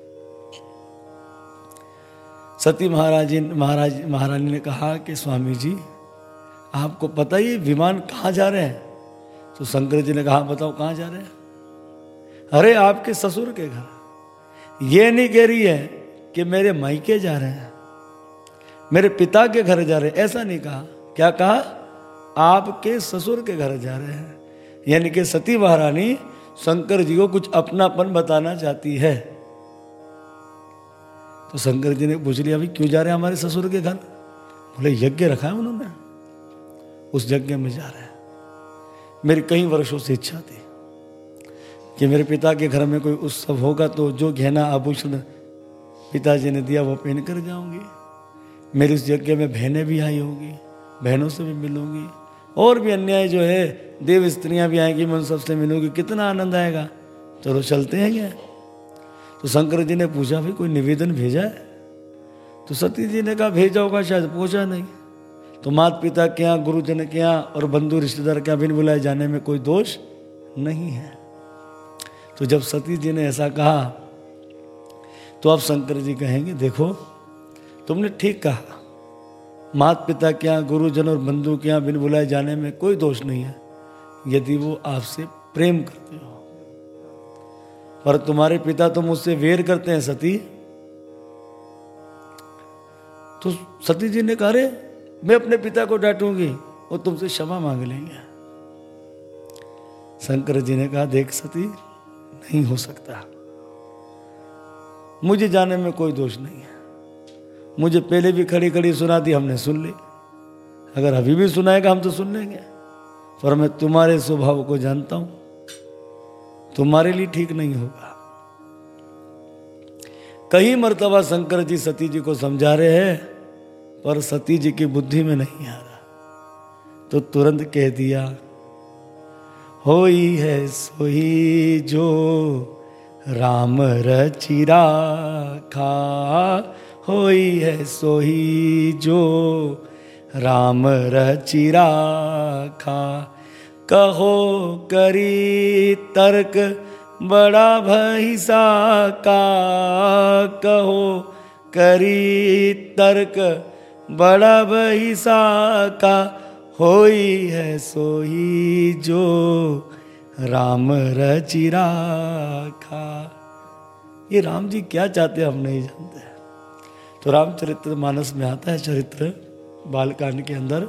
सती महाराजी महाराज महारानी ने कहा कि स्वामी जी, आपको पता ही विमान कहाँ जा रहे हैं? तो शंकर जी ने कहा बताओ कहाँ जा रहे हैं? अरे, आपके ससुर के घर। ये नहीं कह रही है कि मेरे मायके जा रहे हैं, मेरे पिता के घर जा रहे हैं। ऐसा नहीं कहा। क्या कहा? आपके ससुर के घर जा रहे हैं। यानी कि सती महारानी शंकर जी को कुछ अपनापन बताना चाहती है। तो शंकर जी ने पूछ लिया, अभी क्यों जा रहे हैं हमारे ससुर के घर? बोले, यज्ञ रखा है उन्होंने। उस यज्ञ में जा रहे हैं। मेरी कई वर्षों से इच्छा थी कि मेरे पिता के घर में कोई उत्सव होगा तो जो गहना आभूषण पिताजी ने दिया वो पहन कर जाऊँगी। मेरी उस यज्ञ में बहनें भी आई होंगी, बहनों से भी मिलूँगी। और भी अन्याय जो है, देव स्त्रियाँ भी आएँगी, मैं उन सबसे मिलूँगी। कितना आनंद आएगा। चलो चलते हैं क्या? तो शंकर जी ने पूछा, भाई, कोई निवेदन भेजा है? तो सती जी ने कहा, भेजा होगा शायद, पूछा नहीं। तो माता पिता के यहाँ, गुरुजन के यहाँ और बंधु रिश्तेदार के यहाँ बिन बुलाए जाने में कोई दोष नहीं है। तो जब सती जी ने ऐसा कहा तो अब शंकर जी कहेंगे, देखो, तुमने ठीक कहा। माता पिता के यहाँ, गुरुजन और बंधु के यहाँ बिन बुलाए जाने में कोई दोष नहीं है, यदि वो आपसे प्रेम करते हो। पर तुम्हारे पिता तो मुझसे वेर करते हैं, सती। तो सती जी ने कहा मैं अपने पिता को डांटूँगी और तुमसे क्षमा मांग लेंगे। शंकर जी ने कहा, देख सती, नहीं हो सकता। मुझे जाने में कोई दोष नहीं है। मुझे पहले भी खड़ी खड़ी सुना दी, हमने सुन ली। अगर अभी भी सुनाएगा, हम तो सुन लेंगे। पर मैं तुम्हारे स्वभाव को जानता हूँ। तुम्हारे लिए ठीक नहीं होगा। कई मरतबा शंकर जी सती जी को समझा रहे हैं, पर सती जी की बुद्धि में नहीं आ रहा। तो तुरंत कह दिया, होई है सोई जो राम रचिरा खा होई है सोही जो राम रचिरा खा कहो करी तर्क बड़ा भैसा का। कहो करी तर्क बड़ा भैसा का। होई है सोही जो राम रचिरा खा ये राम जी क्या चाहते हम नहीं जानते। तो रामचरित्र मानस में आता है चरित्र बालकांड के अंदर।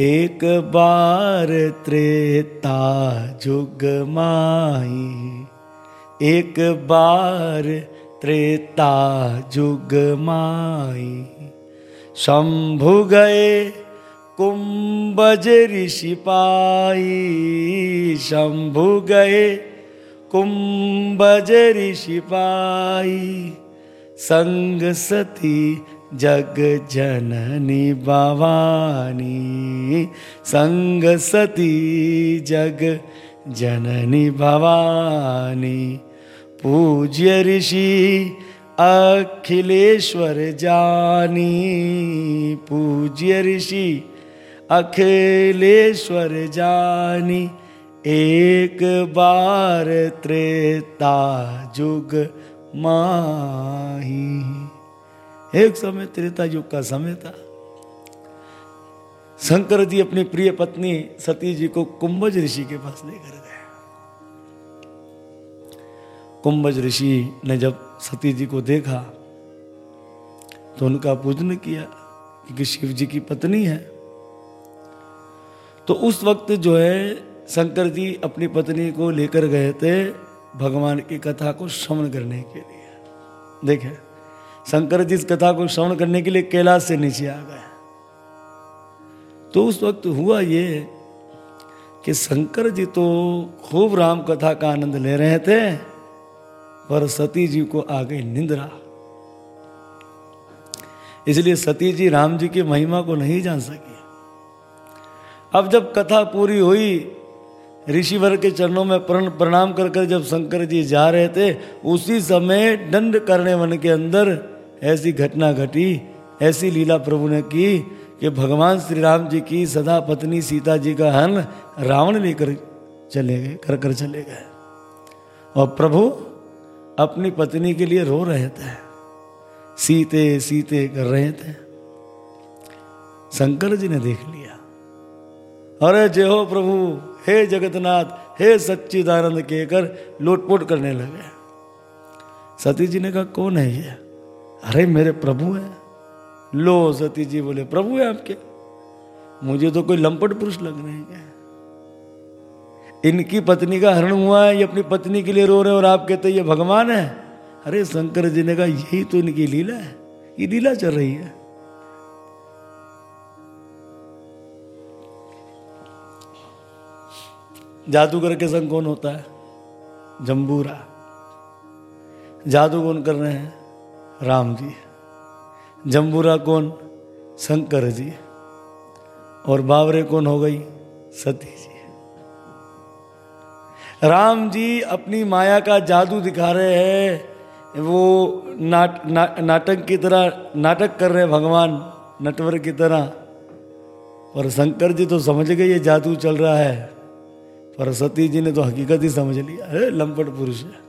एक बार त्रेता जुग माई, एक बार त्रेता जुग माई। शंभु गए कुंभज ऋषि पाई, शंभु गए कुंभज ऋषि पाई संग सती जग जननी भवानी, संग सती जग जननी भवानी। पूज्य ऋषि अखिलेश्वर जानी, पूज्य ऋषि अखिलेश्वर जानी। एक बार त्रेता जुग माही। एक समय त्रेता युग का समय था। शंकर जी अपनी प्रिय पत्नी सती जी को कुंभज ऋषि के पास लेकर गए। कुंभज ऋषि ने जब सती जी को देखा तो उनका पूजन किया क्योंकि शिव जी की पत्नी है। तो उस वक्त जो है शंकर जी अपनी पत्नी को लेकर गए थे भगवान की कथा को श्रवण करने के लिए। देखे, शंकर जी इस कथा को श्रवण करने के लिए कैलाश से नीचे आ गए। तो उस वक्त हुआ ये कि शंकर जी तो खूब राम कथा का आनंद ले रहे थे, पर सती जी को आ गई निंद्रा इसलिए सती जी राम जी की महिमा को नहीं जान सकी। अब जब कथा पूरी हुई ऋषिवर के चरणों में प्रण प्रणाम कर कर जब शंकर जी जा रहे थे, उसी समय दंड करने वन के अंदर ऐसी घटना घटी, ऐसी लीला प्रभु ने की कि भगवान श्री राम जी की सदा पत्नी सीता जी का हन रावण लेकर चले गए, कर कर चले गए। और प्रभु अपनी पत्नी के लिए रो रहे थे, सीते सीते कर रहे थे। शंकर जी ने देख लिया। अरे जय हो प्रभु हे जगतनाथ, हे सच्चिदानंद कहकर लोटपोट करने लगे। सती जी ने कहा, कौन है ये? अरे, मेरे प्रभु है। लो, सती जी, बोले, प्रभु है आपके? मुझे तो कोई लंपट पुरुष लग रहे हैं। इनकी पत्नी का हरण हुआ है, ये अपनी पत्नी के लिए रो रहे हैं और आप कहते हैं ये भगवान है। अरे, शंकर जी ने कहा, यही तो इनकी लीला है, ये लीला चल रही है। जादूगर के संग कौन होता है? जम्बूरा जादू कौन कर रहे हैं राम जी। जम्बूरा कौन? शंकर जी। और बावरे कौन हो गई? सती जी। राम जी अपनी माया का जादू दिखा रहे हैं। वो नाट, ना, नाटक की तरह नाटक कर रहे हैं भगवान नटवर की तरह। और शंकर जी तो समझ गए ये जादू चल रहा है। पर सती जी ने तो हकीकत ही समझ लिया है लंपट पुरुष है।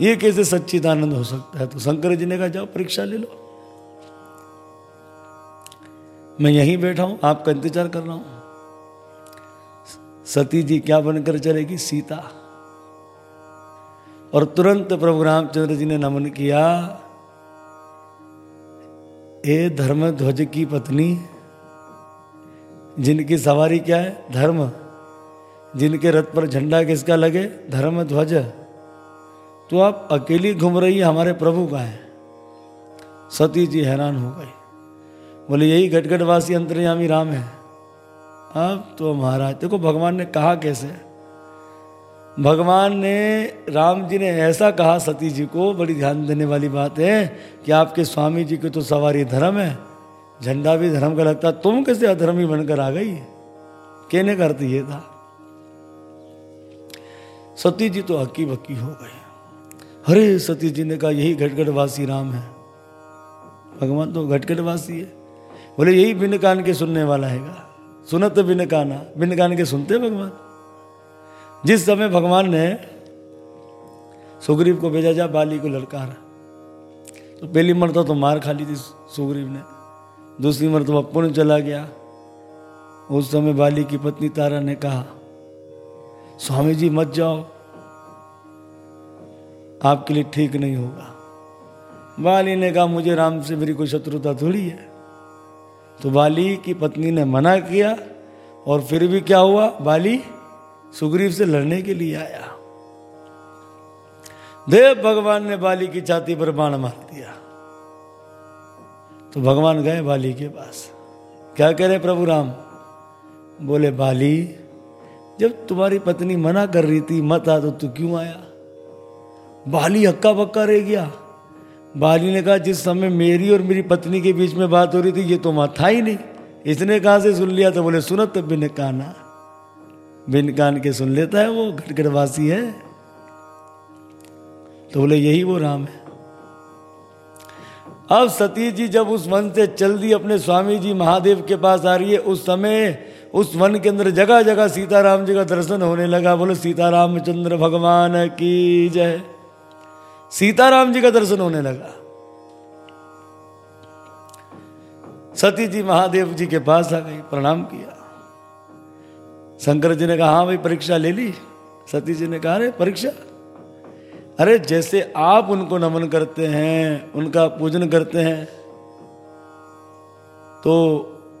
ये कैसे सच्चिदानंद हो सकता है? तो शंकर जी ने कहा, जाओ परीक्षा ले लो। मैं यहीं बैठा हूँ, आपका इंतज़ार कर रहा हूँ। सती जी क्या बनकर चलेगी? सीता। और तुरंत प्रभु रामचंद्र जी ने नमन किया, ए धर्म ध्वज की पत्नी जिनकी सवारी क्या है? धर्म। जिनके रथ पर झंडा किसका लगे? धर्म ध्वज। तो आप अकेली घूम रही हमारे प्रभु का है? सती जी हैरान हो गए बोले, यही घटघटवासी अंतर्यामी राम है। अब तो महाराज, देखो भगवान ने कहा कैसे? भगवान ने राम जी ने ऐसा कहा, सती जी को बड़ी ध्यान देने वाली बात है कि आपके स्वामी जी की तो सवारी धर्म है। झंडा भी धर्म का लगता, तुम कैसे अधर्मी बनकर आ गई? कहने का अर्थ ये था? सती जी तो हक्की बक्की हो गए। हरे सती जी ने कहा, यही घटघटवासी राम है। भगवान तो घटघटवासी है। बोले, यही बिन कान के सुनने वाला है सुनत बिन काना बिन कान के सुनते भगवान? जिस समय भगवान ने सुग्रीव को भेजा, जा बाली को ललकार। तो पहली मरतबा तो मार खा ली थी सुग्रीव ने। दूसरी मरतबा पुण्य चला गया। उस समय बाली की पत्नी तारा ने कहा स्वामी जी मत जाओ। आपके लिए ठीक नहीं होगा। बाली ने कहा, मुझे राम से मेरी कोई शत्रुता थोड़ी है। तो बाली की पत्नी ने मना किया और फिर भी क्या हुआ? बाली सुग्रीव से लड़ने के लिए आया। देव भगवान ने बाली की छाती पर बाण मार दिया। तो भगवान गए बाली के पास। क्या कह रहे प्रभु राम? बोले, बाली, जब तुम्हारी पत्नी मना कर रही थी, मत आ तो तू क्यों आया? बाली हक्का बक्का रह गया। बाली ने कहा, जिस समय मेरी और मेरी पत्नी के बीच में बात हो रही थी, ये तो वहाँ था ही नहीं। इसने कहा से सुन लिया? तो बोले सुनत बिन काना। बिन कान के सुन लेता है वो, घटघटवासी है। तो बोले, यही वो राम है। अब सती जी जब उस वन से चल दी अपने स्वामी जी महादेव के पास आ रही है, उस समय उस वन के अंदर जगह जगह सीताराम जी का दर्शन होने लगा। बोले सीताराम चंद्र भगवान की जय। सीताराम जी का दर्शन होने लगा। सती जी महादेव जी के पास आ गई, प्रणाम किया। शंकर जी ने कहा हाँ भाई, परीक्षा ले ली। सती जी ने कहा, अरे, परीक्षा? अरे जैसे आप उनको नमन करते हैं, उनका पूजन करते हैं तो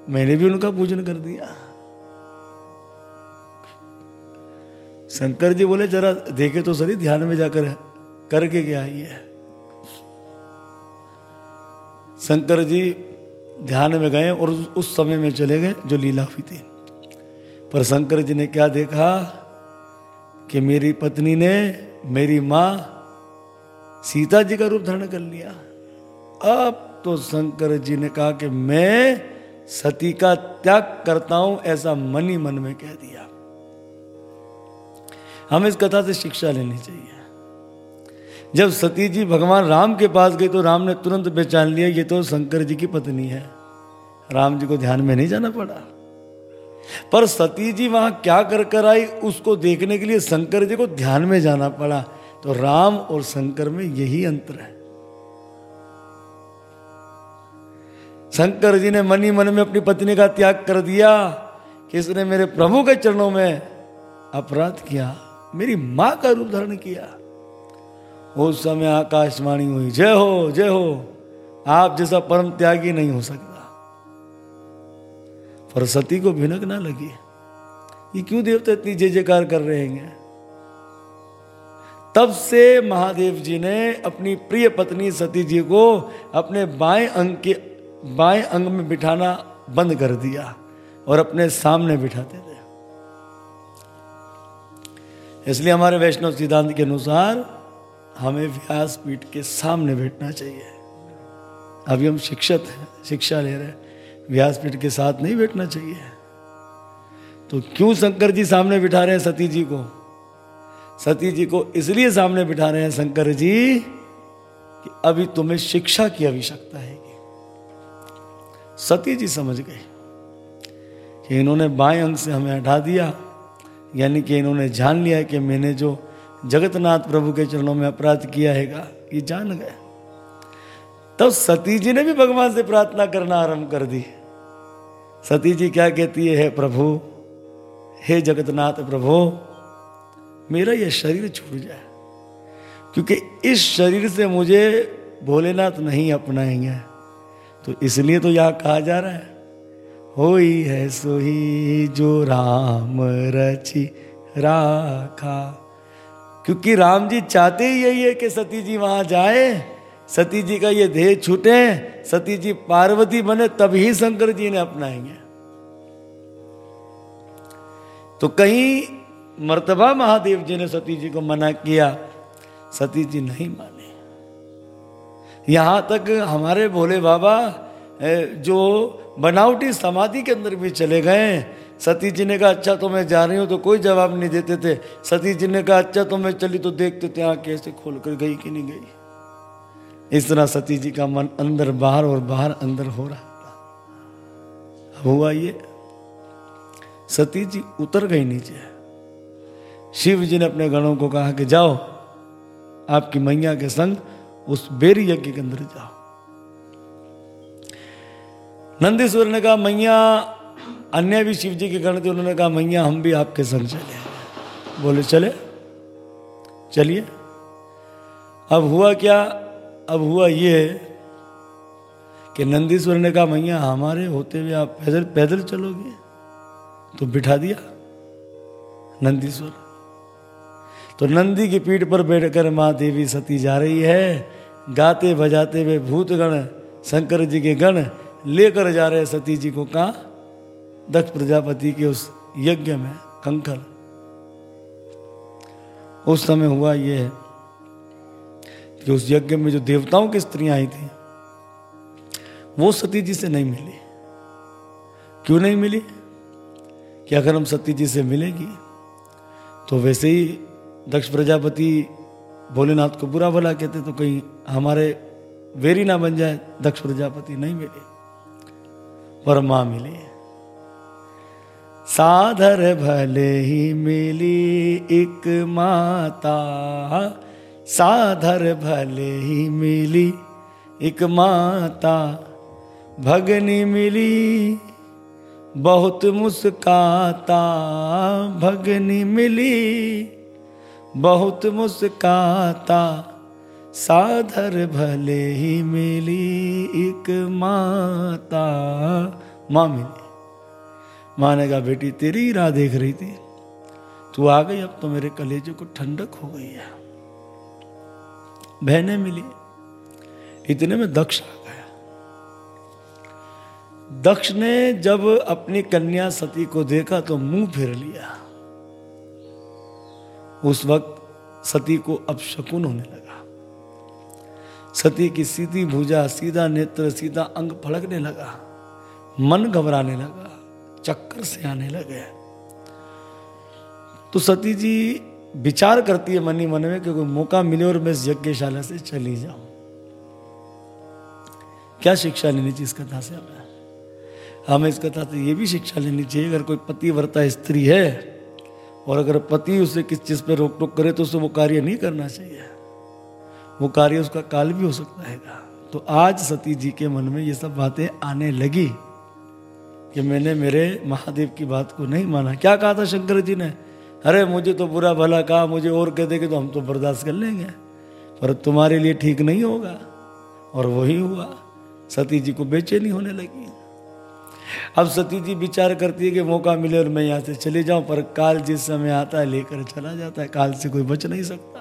मैंने भी उनका पूजन कर दिया। शंकर जी बोले, जरा देखे तो सही, ध्यान में जाकर करके क्या है शंकर जी ध्यान में गए और उस समय में चले गए जो लीला हुई थी। पर शंकर जी ने क्या देखा कि मेरी पत्नी ने मेरी माँ सीता जी का रूप धारण कर लिया। अब तो शंकर जी ने कहा कि मैं सती का त्याग करता हूँ, ऐसा मन ही मन में कह दिया। हमें इस कथा से शिक्षा लेनी चाहिए। जब सती जी भगवान राम के पास गई तो राम ने तुरंत पहचान लिया, ये तो शंकर जी की पत्नी है। राम जी को ध्यान में नहीं जाना पड़ा। पर सती जी वहाँ क्या कर कर आई, उसको देखने के लिए शंकर जी को ध्यान में जाना पड़ा। तो राम और शंकर में यही अंतर है। शंकर जी ने मनी मन में अपनी पत्नी का त्याग कर दिया कि इसने मेरे प्रभु के चरणों में अपराध किया, मेरी माँ का रूप धारण किया। उस समय आकाशवाणी हुई, जय हो जय हो, आप जैसा परम त्यागी नहीं हो सकता। पर सती को भिनक ना लगी। ये क्यों देवता इतनी जय जयकार कर रहे हैं? तब से महादेव जी ने अपनी प्रिय पत्नी सती जी को अपने बाएँ अंग के, बाएँ अंग में बिठाना बंद कर दिया और अपने सामने बिठाते थे। इसलिए हमारे वैष्णव सिद्धांत के अनुसार हमें व्यास पीठ के सामने बैठना चाहिए। अभी हम शिक्षित हैं, शिक्षा ले रहे हैं। व्यासपीठ के साथ नहीं बैठना चाहिए। तो क्यों शंकर जी सामने बिठा रहे हैं सती जी को? सती जी को इसलिए सामने बिठा रहे हैं शंकर जी कि अभी तुम्हें शिक्षा की आवश्यकता है सती जी समझ गए कि इन्होंने बाएँ अंग से हमें हटा दिया, यानी कि इन्होंने जान लिया कि मैंने जो जगतनाथ प्रभु के चरणों में अपराध किया हैगा, ये जान गए। तब सती जी ने भी भगवान से प्रार्थना करना आरंभ कर दी। सती जी क्या कहती है प्रभु, हे जगतनाथ प्रभु, मेरा यह शरीर छूट जाए, क्योंकि इस शरीर से मुझे भोलेनाथ नहीं अपनाएँगे। तो इसलिए तो यहाँ कहा जा रहा है हो ही है सोही जो राम रची राखा। क्योंकि राम जी चाहते ही यही है कि सती जी वहाँ जाए। सती जी का ये देह छूटे, सती जी पार्वती बने, तभी शंकर जी ने अपनाएँगे। तो कहीं मर्तबा महादेव जी ने सती जी को मना किया, सती जी नहीं माने। यहाँ तक हमारे भोले बाबा जो बनावटी समाधि के अंदर भी चले गए, सती जी ने कहा अच्छा तो मैं जा रही हूँ तो कोई जवाब नहीं देते थे। सती जी ने कहा अच्छा तो मैं चली तो देखते थे आँख कैसे खोल कर गई कि नहीं गई। इस तरह सती जी का मन अंदर बाहर और बाहर अंदर हो रहा था। हुआ ये, सती जी उतर गई नीचे। शिव जी ने अपने गणों को कहा कि जाओ, आपकी मैया के संग उस बेरी यज्ञ के अंदर जाओ। नंदीश्वर ने कहा, मैया, अन्य भी शिव जी के गण थे, उन्होंने कहा, मैया, हम भी आपके संग चले बोले, चले, चलिए। अब हुआ क्या अब हुआ ये कि नंदीश्वर ने कहा, मैया, हमारे होते हुए आप पैदल पैदल चलोगे? तो बिठा दिया नंदीश्वर। तो नंदी की पीठ पर बैठकर माँ देवी सती जा रही है। गाते बजाते हुए भूतगण, शंकर जी के गण लेकर जा रहे सती जी को कहा, दक्ष प्रजापति के उस यज्ञ में कंकल। उस समय हुआ यह है कि उस यज्ञ में जो देवताओं की स्त्रियाँ आई थी, वो सती जी से नहीं मिली। क्यों नहीं मिली? कि अगर हम सती जी से मिलेगी तो वैसे ही दक्ष प्रजापति भोलेनाथ को बुरा भला कहते तो कहीं हमारे वेरी ना बन जाए, दक्ष प्रजापति नहीं मिले, पर माँ मिली। साधर भले ही मिली एक माता साधर भले ही मिली, एक माता भगनी मिली। बहुत मुस्काता भगनी मिली, बहुत मुस्काता साधर भले ही मिली, एक माता। माँ मिली माँ ने कहा बेटी तेरी राह देख रही थी। तू आ गई, अब तो मेरे कलेजे को ठंडक हो गई है। बहने मिली। इतने में दक्ष आ गया। दक्ष ने जब अपनी कन्या सती को देखा तो मुँह फिर लिया। उस वक्त सती को अब शकुन होने लगा। सती की सीधी भुजा, सीधा नेत्र, सीधा अंग फड़कने लगा। मन घबराने लगा, चक्कर से आने लगे। तो सती जी विचार करती है मनी मन में कि कोई मौका मिले और मैं इस यज्ञशाला से चली जाऊँ। क्या शिक्षा लेनी चाहिए इस कथा से हमें? हमें इस कथा से ये भी शिक्षा लेनी चाहिए, अगर कोई पति वर्ता स्त्री है, और अगर पति उसे किस चीज़ पर रोक टोक करे तो उसे वो कार्य नहीं करना चाहिए। वो कार्य उसका काल भी हो सकता है। तो आज सती जी के मन में ये सब बातें आने लगी कि मैंने मेरे महादेव की बात को नहीं माना। क्या कहा था शंकर जी ने? अरे मुझे तो बुरा भला कहा, मुझे और कह देंगे तो हम तो बर्दाश्त कर लेंगे। पर तुम्हारे लिए ठीक नहीं होगा। और वही हुआ, सती जी को बेचैनी होने लगी। अब सती जी विचार करती है कि मौका मिले और मैं यहाँ से चले जाऊँ, पर काल जिस समय आता है, लेकर चला जाता है। काल से कोई बच नहीं सकता।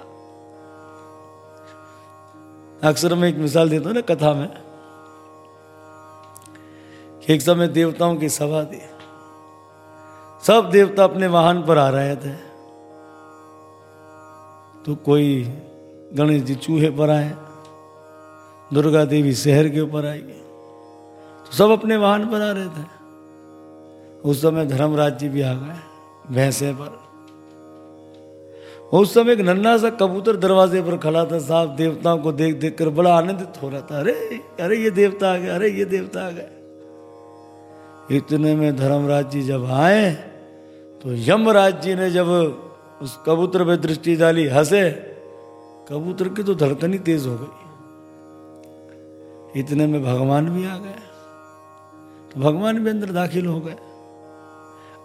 अक्सर मैं एक मिसाल देता हूँ ना कथा में एक समय देवताओं की सभा थी। सब देवता अपने वाहन पर आ रहे थे। तो कोई गणेश जी चूहे पर आए, दुर्गा देवी शहर के ऊपर आई। तो सब अपने वाहन पर आ रहे थे। उस समय धर्मराज जी भी आ गए भैंसे पर। उस समय एक नन्ना सा कबूतर दरवाजे पर खड़ा था साहब देवताओं को देख देख कर बड़ा आनंदित हो रहा था। अरे अरे ये देवता आ गया अरे ये देवता आ गए। इतने में धर्मराज जी जब आए तो यमराज जी ने जब उस कबूतर पे दृष्टि डाली, हंसे, कबूतर की तो धड़कन ही तेज हो गई। इतने में भगवान भी आ गए तो भगवान भी अंदर दाखिल हो गए।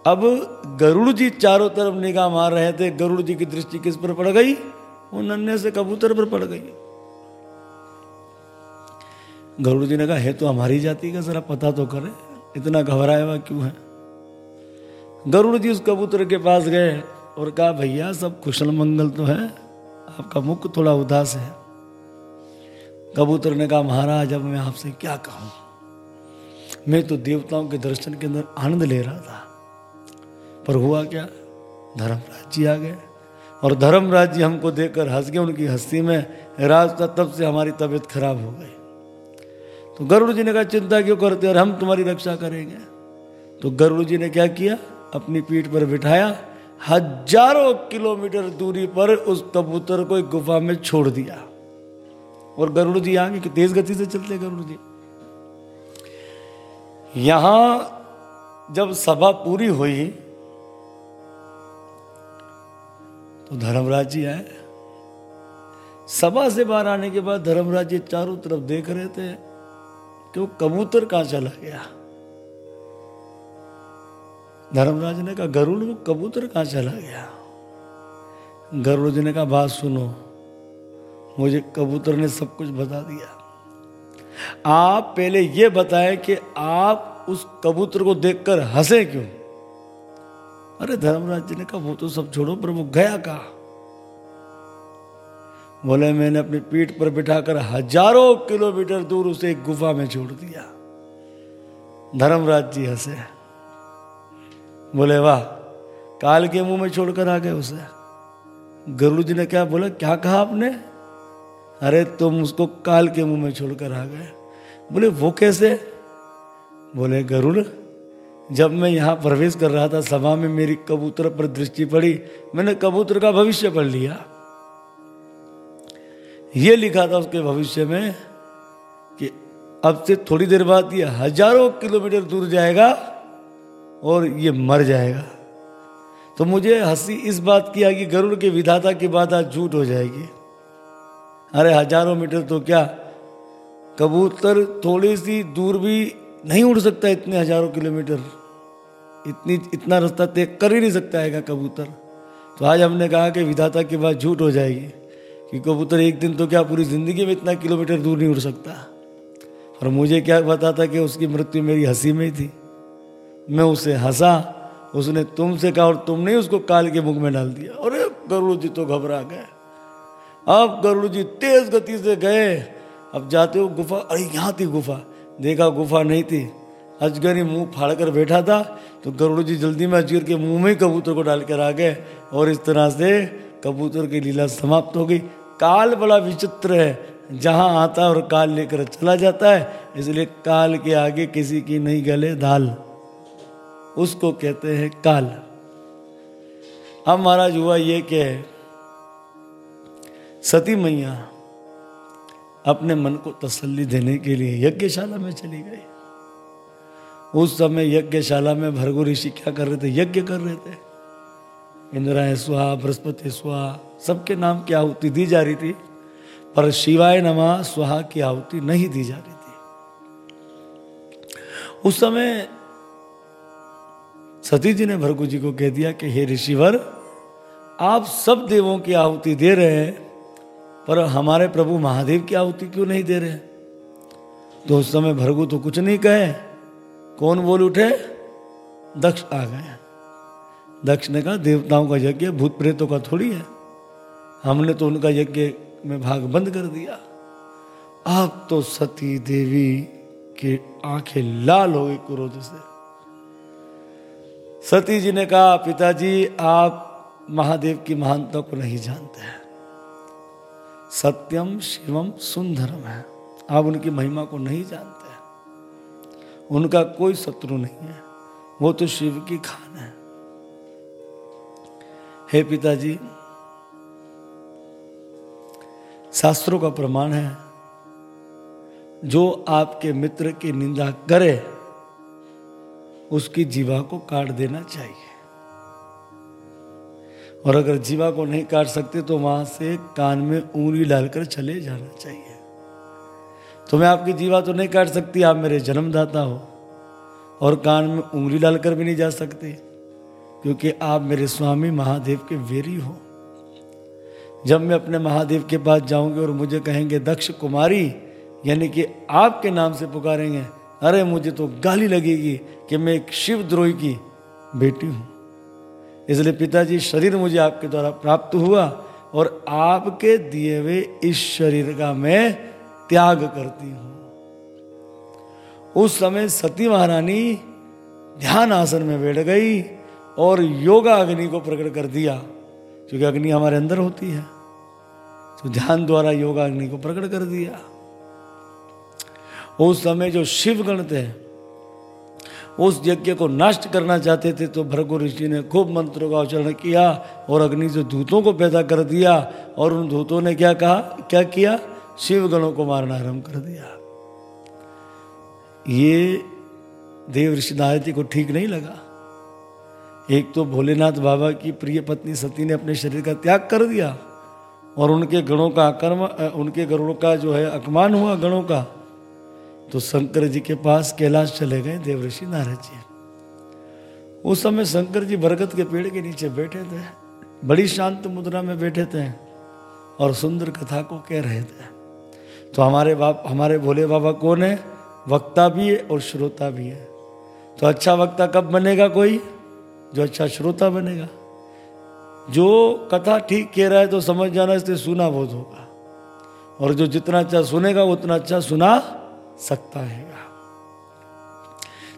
अब गरुड़ जी चारों तरफ़ निगाह मार रहे थे, गरुड़ जी की दृष्टि किस पर पड़ गई? वो नन्हे से कबूतर पर पड़ गई। गरुड़ जी ने कहा, है तो हमारी जाति का जरा पता तो करे, इतना घबराया हुआ क्यों है? गरुड़ जी उस कबूतर के पास गए और कहा, भैया, सब कुशल मंगल तो है। आपका मुख थोड़ा उदास है। कबूतर ने कहा, महाराज, अब मैं आपसे क्या कहूँ? मैं तो देवताओं के दर्शन के अंदर आनंद ले रहा था। पर हुआ क्या? धर्मराज जी आ गए और धर्मराज जी हमको देखकर हंस गए। उनकी हँसी में राज तब से हमारी तबीयत खराब हो गई। तो गरुड़ जी ने कहा, चिंता क्यों करते और हम तुम्हारी रक्षा करेंगे। तो गरुड़ जी ने क्या किया? अपनी पीठ पर बिठाया, हज़ारों किलोमीटर दूरी पर उस कबूतर को एक गुफा में छोड़ दिया। और गरुड़ जी आगे कि तेज गति से चलते गरुड़ जी। यहाँ जब सभा पूरी हुई तो धर्मराज जी आए। सभा से बाहर आने के बाद धर्मराज जी चारों तरफ़ देख रहे थे कि वो कबूतर कहाँ चला गया। धर्मराज ने कहा, गरुड़ कबूतर कहाँ चला गया? गरुड़ जी ने कहा, बात सुनो, मुझे कबूतर ने सब कुछ बता दिया। आप पहले ये बताएँ कि आप उस कबूतर को देखकर हंसे क्यों? अरे धर्मराज जी ने कहा, वो तो सब छोड़ो, पर वो गया कहा? बोले, मैंने अपनी पीठ पर बिठाकर हज़ारों किलोमीटर दूर उसे एक गुफा में छोड़ दिया। धर्मराज जी हंसे। बोले, वाह, काल के मुँह में छोड़कर आ गए उसे। गरुड़ जी ने क्या बोला, क्या कहा आपने? अरे, तुम उसको काल के मुँह में छोड़कर आ गए। बोले, वो कैसे? बोले, गरुड़, जब मैं यहाँ प्रवेश कर रहा था, सभा में मेरी कबूतर पर दृष्टि पड़ी, मैंने कबूतर का भविष्य पढ़ लिया। ये लिखा था उसके भविष्य में कि अब से थोड़ी देर बाद ये हज़ारों किलोमीटर दूर जाएगा और ये मर जाएगा। तो मुझे हँसी इस बात की आगी गरुड़ के विधाता की बात आज झूठ हो जाएगी। अरे हज़ारों मीटर तो क्या कबूतर थोड़ी सी दूर भी नहीं उड़ सकता इतने हज़ारों किलोमीटर। इतनी, इतना रास्ता तय कर ही नहीं सकता है कबूतर। तो आज हमने कहा कि विधाता की बात झूठ हो जाएगी, कि कबूतर एक दिन तो क्या पूरी ज़िंदगी में इतना किलोमीटर दूर नहीं उड़ सकता। और मुझे क्या पता था कि उसकी मृत्यु मेरी हँसी में ही थी। मैं उसे हंसा, उसने तुमसे कहा और तुमने उसको काल के मुख में डाल दिया। अरे गरुड़ जी तो घबरा गए। अब गरुड़ जी तेज गति से गए। अब जाते हो गुफा, अरे, यहाँ थी गुफा। देखा गुफा नहीं थी। अजगर ही मुँह फाड़ कर बैठा था तो गरुड़ जी जल्दी में अजगर के मुँह में ही कबूतर को डालकर आ गए। और इस तरह से कबूतर की लीला समाप्त हो गई। काल बड़ा विचित्र है। जहाँ आता और काल लेकर चला जाता है, इसलिए काल के आगे किसी की नहीं गले दाल। उसको कहते हैं काल। अब महाराज हुआ ये कि सती मैया अपने मन को तसल्ली देने के लिए यज्ञशाला में चली गई। उस समय यज्ञशाला में भरगु ऋषि क्या कर रहे थे? यज्ञ कर रहे थे। इंद्राय स्वाहा बृहस्पति स्वाहा सबके नाम की आहुति दी जा रही थी, पर शिवाय नमा स्वाहा की आहुति नहीं दी जा रही थी। उस समय सती जी ने भरगु जी को कह दिया कि, हे ऋषिवर, आप सब देवों की आहुति दे रहे हैं, पर हमारे प्रभु महादेव की आहुति क्यों नहीं दे रहे? तो उस समय भरगु तो कुछ नहीं कहे। कौन बोल उठे? दक्ष आ गए। दक्ष ने कहा, देवताओं का यज्ञ भूत प्रेतों का थोड़ी है। हमने तो उनका यज्ञ में भाग बंद कर दिया। अब तो सती देवी की आँखें लाल हो गई क्रोध से। सती जी ने कहा, पिताजी, आप महादेव की महानता को नहीं जानते हैं। सत्यम, शिवम, सुंदरम है। आप उनकी महिमा को नहीं जानते हैं। उनका कोई शत्रु नहीं है। वो तो शिव की खान है। हे पिताजी, शास्त्रों का प्रमाण है, जो आपके मित्र की निंदा करे उसकी जीवा को काट देना चाहिए। और अगर जीवा को नहीं काट सकते तो वहाँ से कान में उंगली डालकर चले जाना चाहिए। तो मैं आपकी जीवा तो नहीं काट सकती, आप मेरे जन्मदाता हो और कान में उंगली डालकर भी नहीं जा सकते, क्योंकि आप मेरे स्वामी महादेव के वेरी हो। जब मैं अपने महादेव के पास जाऊँगी और मुझे कहेंगे, दक्ष कुमारी, यानी कि आपके नाम से पुकारेंगे अरे मुझे तो गाली लगेगी कि मैं एक शिव द्रोही की बेटी हूँ। इसलिए पिताजी, शरीर मुझे आपके द्वारा प्राप्त हुआ और आपके दिए हुए इस शरीर का मैं त्याग करती हूँ। उस समय सती महारानी ध्यान आसन में बैठ गई और योगा अग्नि को प्रकट कर दिया, क्योंकि अग्नि हमारे अंदर होती है। तो ध्यान द्वारा योगा अग्नि को प्रकट कर दिया। उस समय जो शिवगण थे, उस यज्ञ को नष्ट करना चाहते थे तो भरगु ऋषि ने खूब मंत्रों का उच्चारण किया और अग्नि से दूतों को पैदा कर दिया और उन धूतों ने क्या कहा? क्या किया? शिव गणों को मारना आरंभ कर दिया। ये देव ऋषि नारद को ठीक नहीं लगा। एक तो भोलेनाथ बाबा की प्रिय पत्नी सती ने अपने शरीर का त्याग कर दिया और उनके गणों का आक्रम, उनके गणों का जो है, अपमान हुआ गणों का। तो शंकर जी के पास कैलाश चले गए, देवऋषि नारद जी। उस समय शंकर जी बरगद के पेड़ के नीचे बैठे थे। बड़ी शांत मुद्रा में बैठे थे और सुंदर कथा को कह रहे थे। तो हमारे बाप, हमारे भोले बाबा कौन है? वक्ता भी है और श्रोता भी है। तो अच्छा वक्ता कब बनेगा कोई? जो अच्छा श्रोता बनेगा। जो कथा ठीक कह रहा है तो समझ जाना, इसलिए सुना बहुत होगा। और जो जितना अच्छा सुनेगा, उतना अच्छा सुना सकता है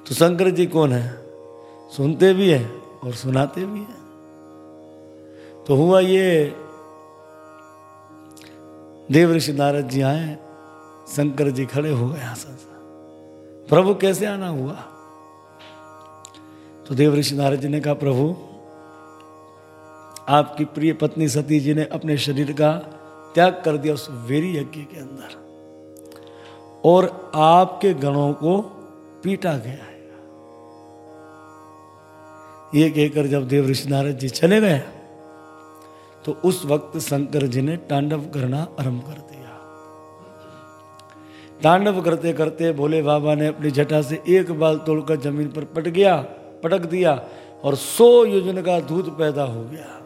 तो शंकर जी कौन है? सुनते भी है और सुनाते भी है। तो हुआ ये, देव ऋषि नारद जी आए, शंकर जी खड़े हो गए आसन से। प्रभु कैसे आना हुआ? तो देव ऋषि नारद जी ने कहा, प्रभु, आपकी प्रिय पत्नी सती जी ने अपने शरीर का त्याग कर दिया उस वेरी यज्ञ के अंदर। और आपके गणों को पीटा गया है। ये कहकर जब देव ऋषि नारद जी चले गए तो उस वक्त शंकर जी ने तांडव करना आरंभ कर दिया। तांडव करते करते भोले बाबा ने अपनी जटा से एक बाल तोड़कर ज़मीन पर पट गया, पटक दिया और सौ योजन का दूध पैदा हो गया।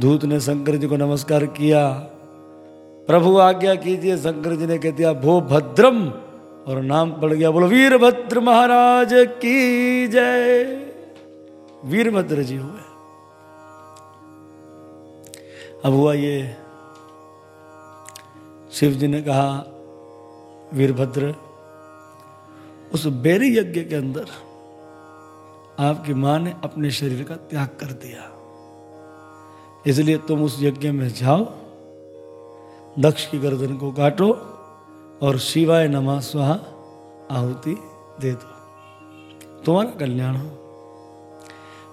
दूत ने शंकर जी को नमस्कार किया। प्रभु आज्ञा कीजिए, शंकर जी ने कह दिया, भो भद्रम। और नाम पड़ गया, बोलो, वीरभद्र महाराज की जय। वीरभद्र जी हुए। अब हुआ ये, शिव जी ने कहा, वीरभद्र, उस बेरी यज्ञ के अंदर आपकी माँ ने अपने शरीर का त्याग कर दिया। इसलिए तुम उस यज्ञ में जाओ दक्ष की गर्दन को काटो और शिवाय नमा स्वाहा आहुति दे दो। तुम्हारा कल्याण हो।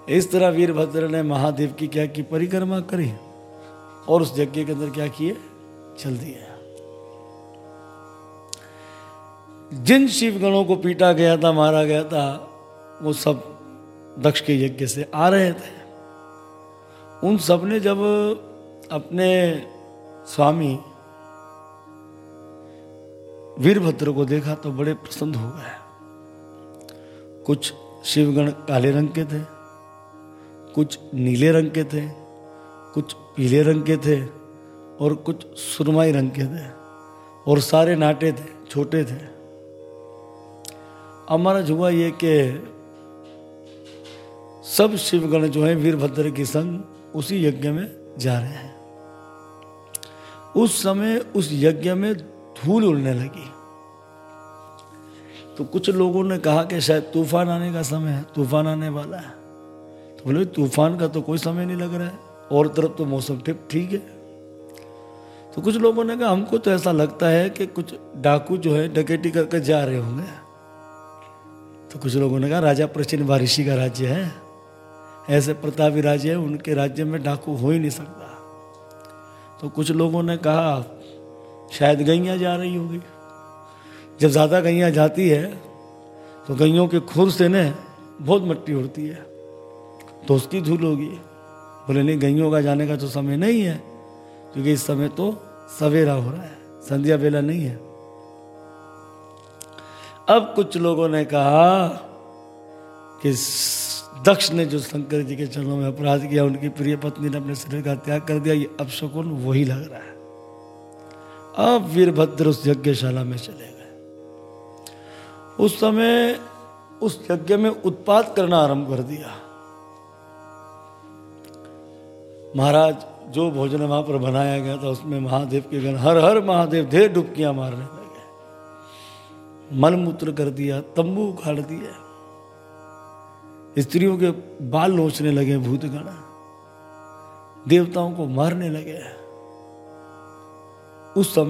इस तरह वीरभद्र ने महादेव की क्या की परिक्रमा करी और उस यज्ञ के अंदर क्या किए? चल दिए जिन शिव गणों को पीटा गया था, मारा गया था, वो सब दक्ष के यज्ञ से आ रहे थे। उन सबने जब अपने स्वामी वीरभद्र को देखा तो बड़े प्रसन्न हो गए। कुछ शिवगण काले रंग के थे, कुछ नीले रंग के थे, कुछ पीले रंग के थे और कुछ सुरमाई रंग के थे और सारे नाटे थे, छोटे थे। हमारा हुआ ये कि सब शिवगण जो है वीरभद्र के संग उसी यज्ञ में जा रहे हैं। उस समय उस यज्ञ में धूल उड़ने लगी। तो कुछ लोगों ने कहा कि शायद तूफ़ान आने का समय है, तूफ़ान आने वाला है। तो बोले तूफ़ान का तो कोई समय नहीं लग रहा है, और तरफ़ तो मौसम ठीक ठीक है। तो कुछ लोगों ने कहा, हमको तो ऐसा लगता है कि कुछ डाकू जो है डकेटी करके जा रहे होंगे। तो कुछ लोगों ने कहा, राजा प्रचीन बारिशी का राज्य है। ऐसे प्रतापी राज्य है, उनके राज्य में डाकू हो ही नहीं सकता। तो कुछ लोगों ने कहा शायद गैया जा रही होगी। जब ज़्यादा गैया जाती है तो गैयों के खुर से न बहुत मट्टी उड़ती है। तो उसकी धूल होगी। बोले, नहीं, गैयों का जाने का तो समय नहीं है, क्योंकि इस समय तो सवेरा हो रहा है, संध्या बेला नहीं है। अब कुछ लोगों ने कहा कि दक्ष ने जो शंकर जी के चरणों में अपराध किया, उनकी प्रिय पत्नी ने अपने शरीर का त्याग कर दिया, ये अपशकुन वही लग रहा है। अब वीरभद्र उस यज्ञशाला में चले गए। उस समय उस यज्ञ में उत्पाद करना आरंभ कर दिया। महाराज, जो भोजन वहाँ पर बनाया गया था, उसमें महादेव के गण हर हर महादेव ढेर डुबकियाँ मारने लगे। मलमूत्र कर दिया, तंबू उखाड़ दिया स्त्रियों के बाल नोचने लगे, भूतगण। देवताओं को मारने लगे। उस समय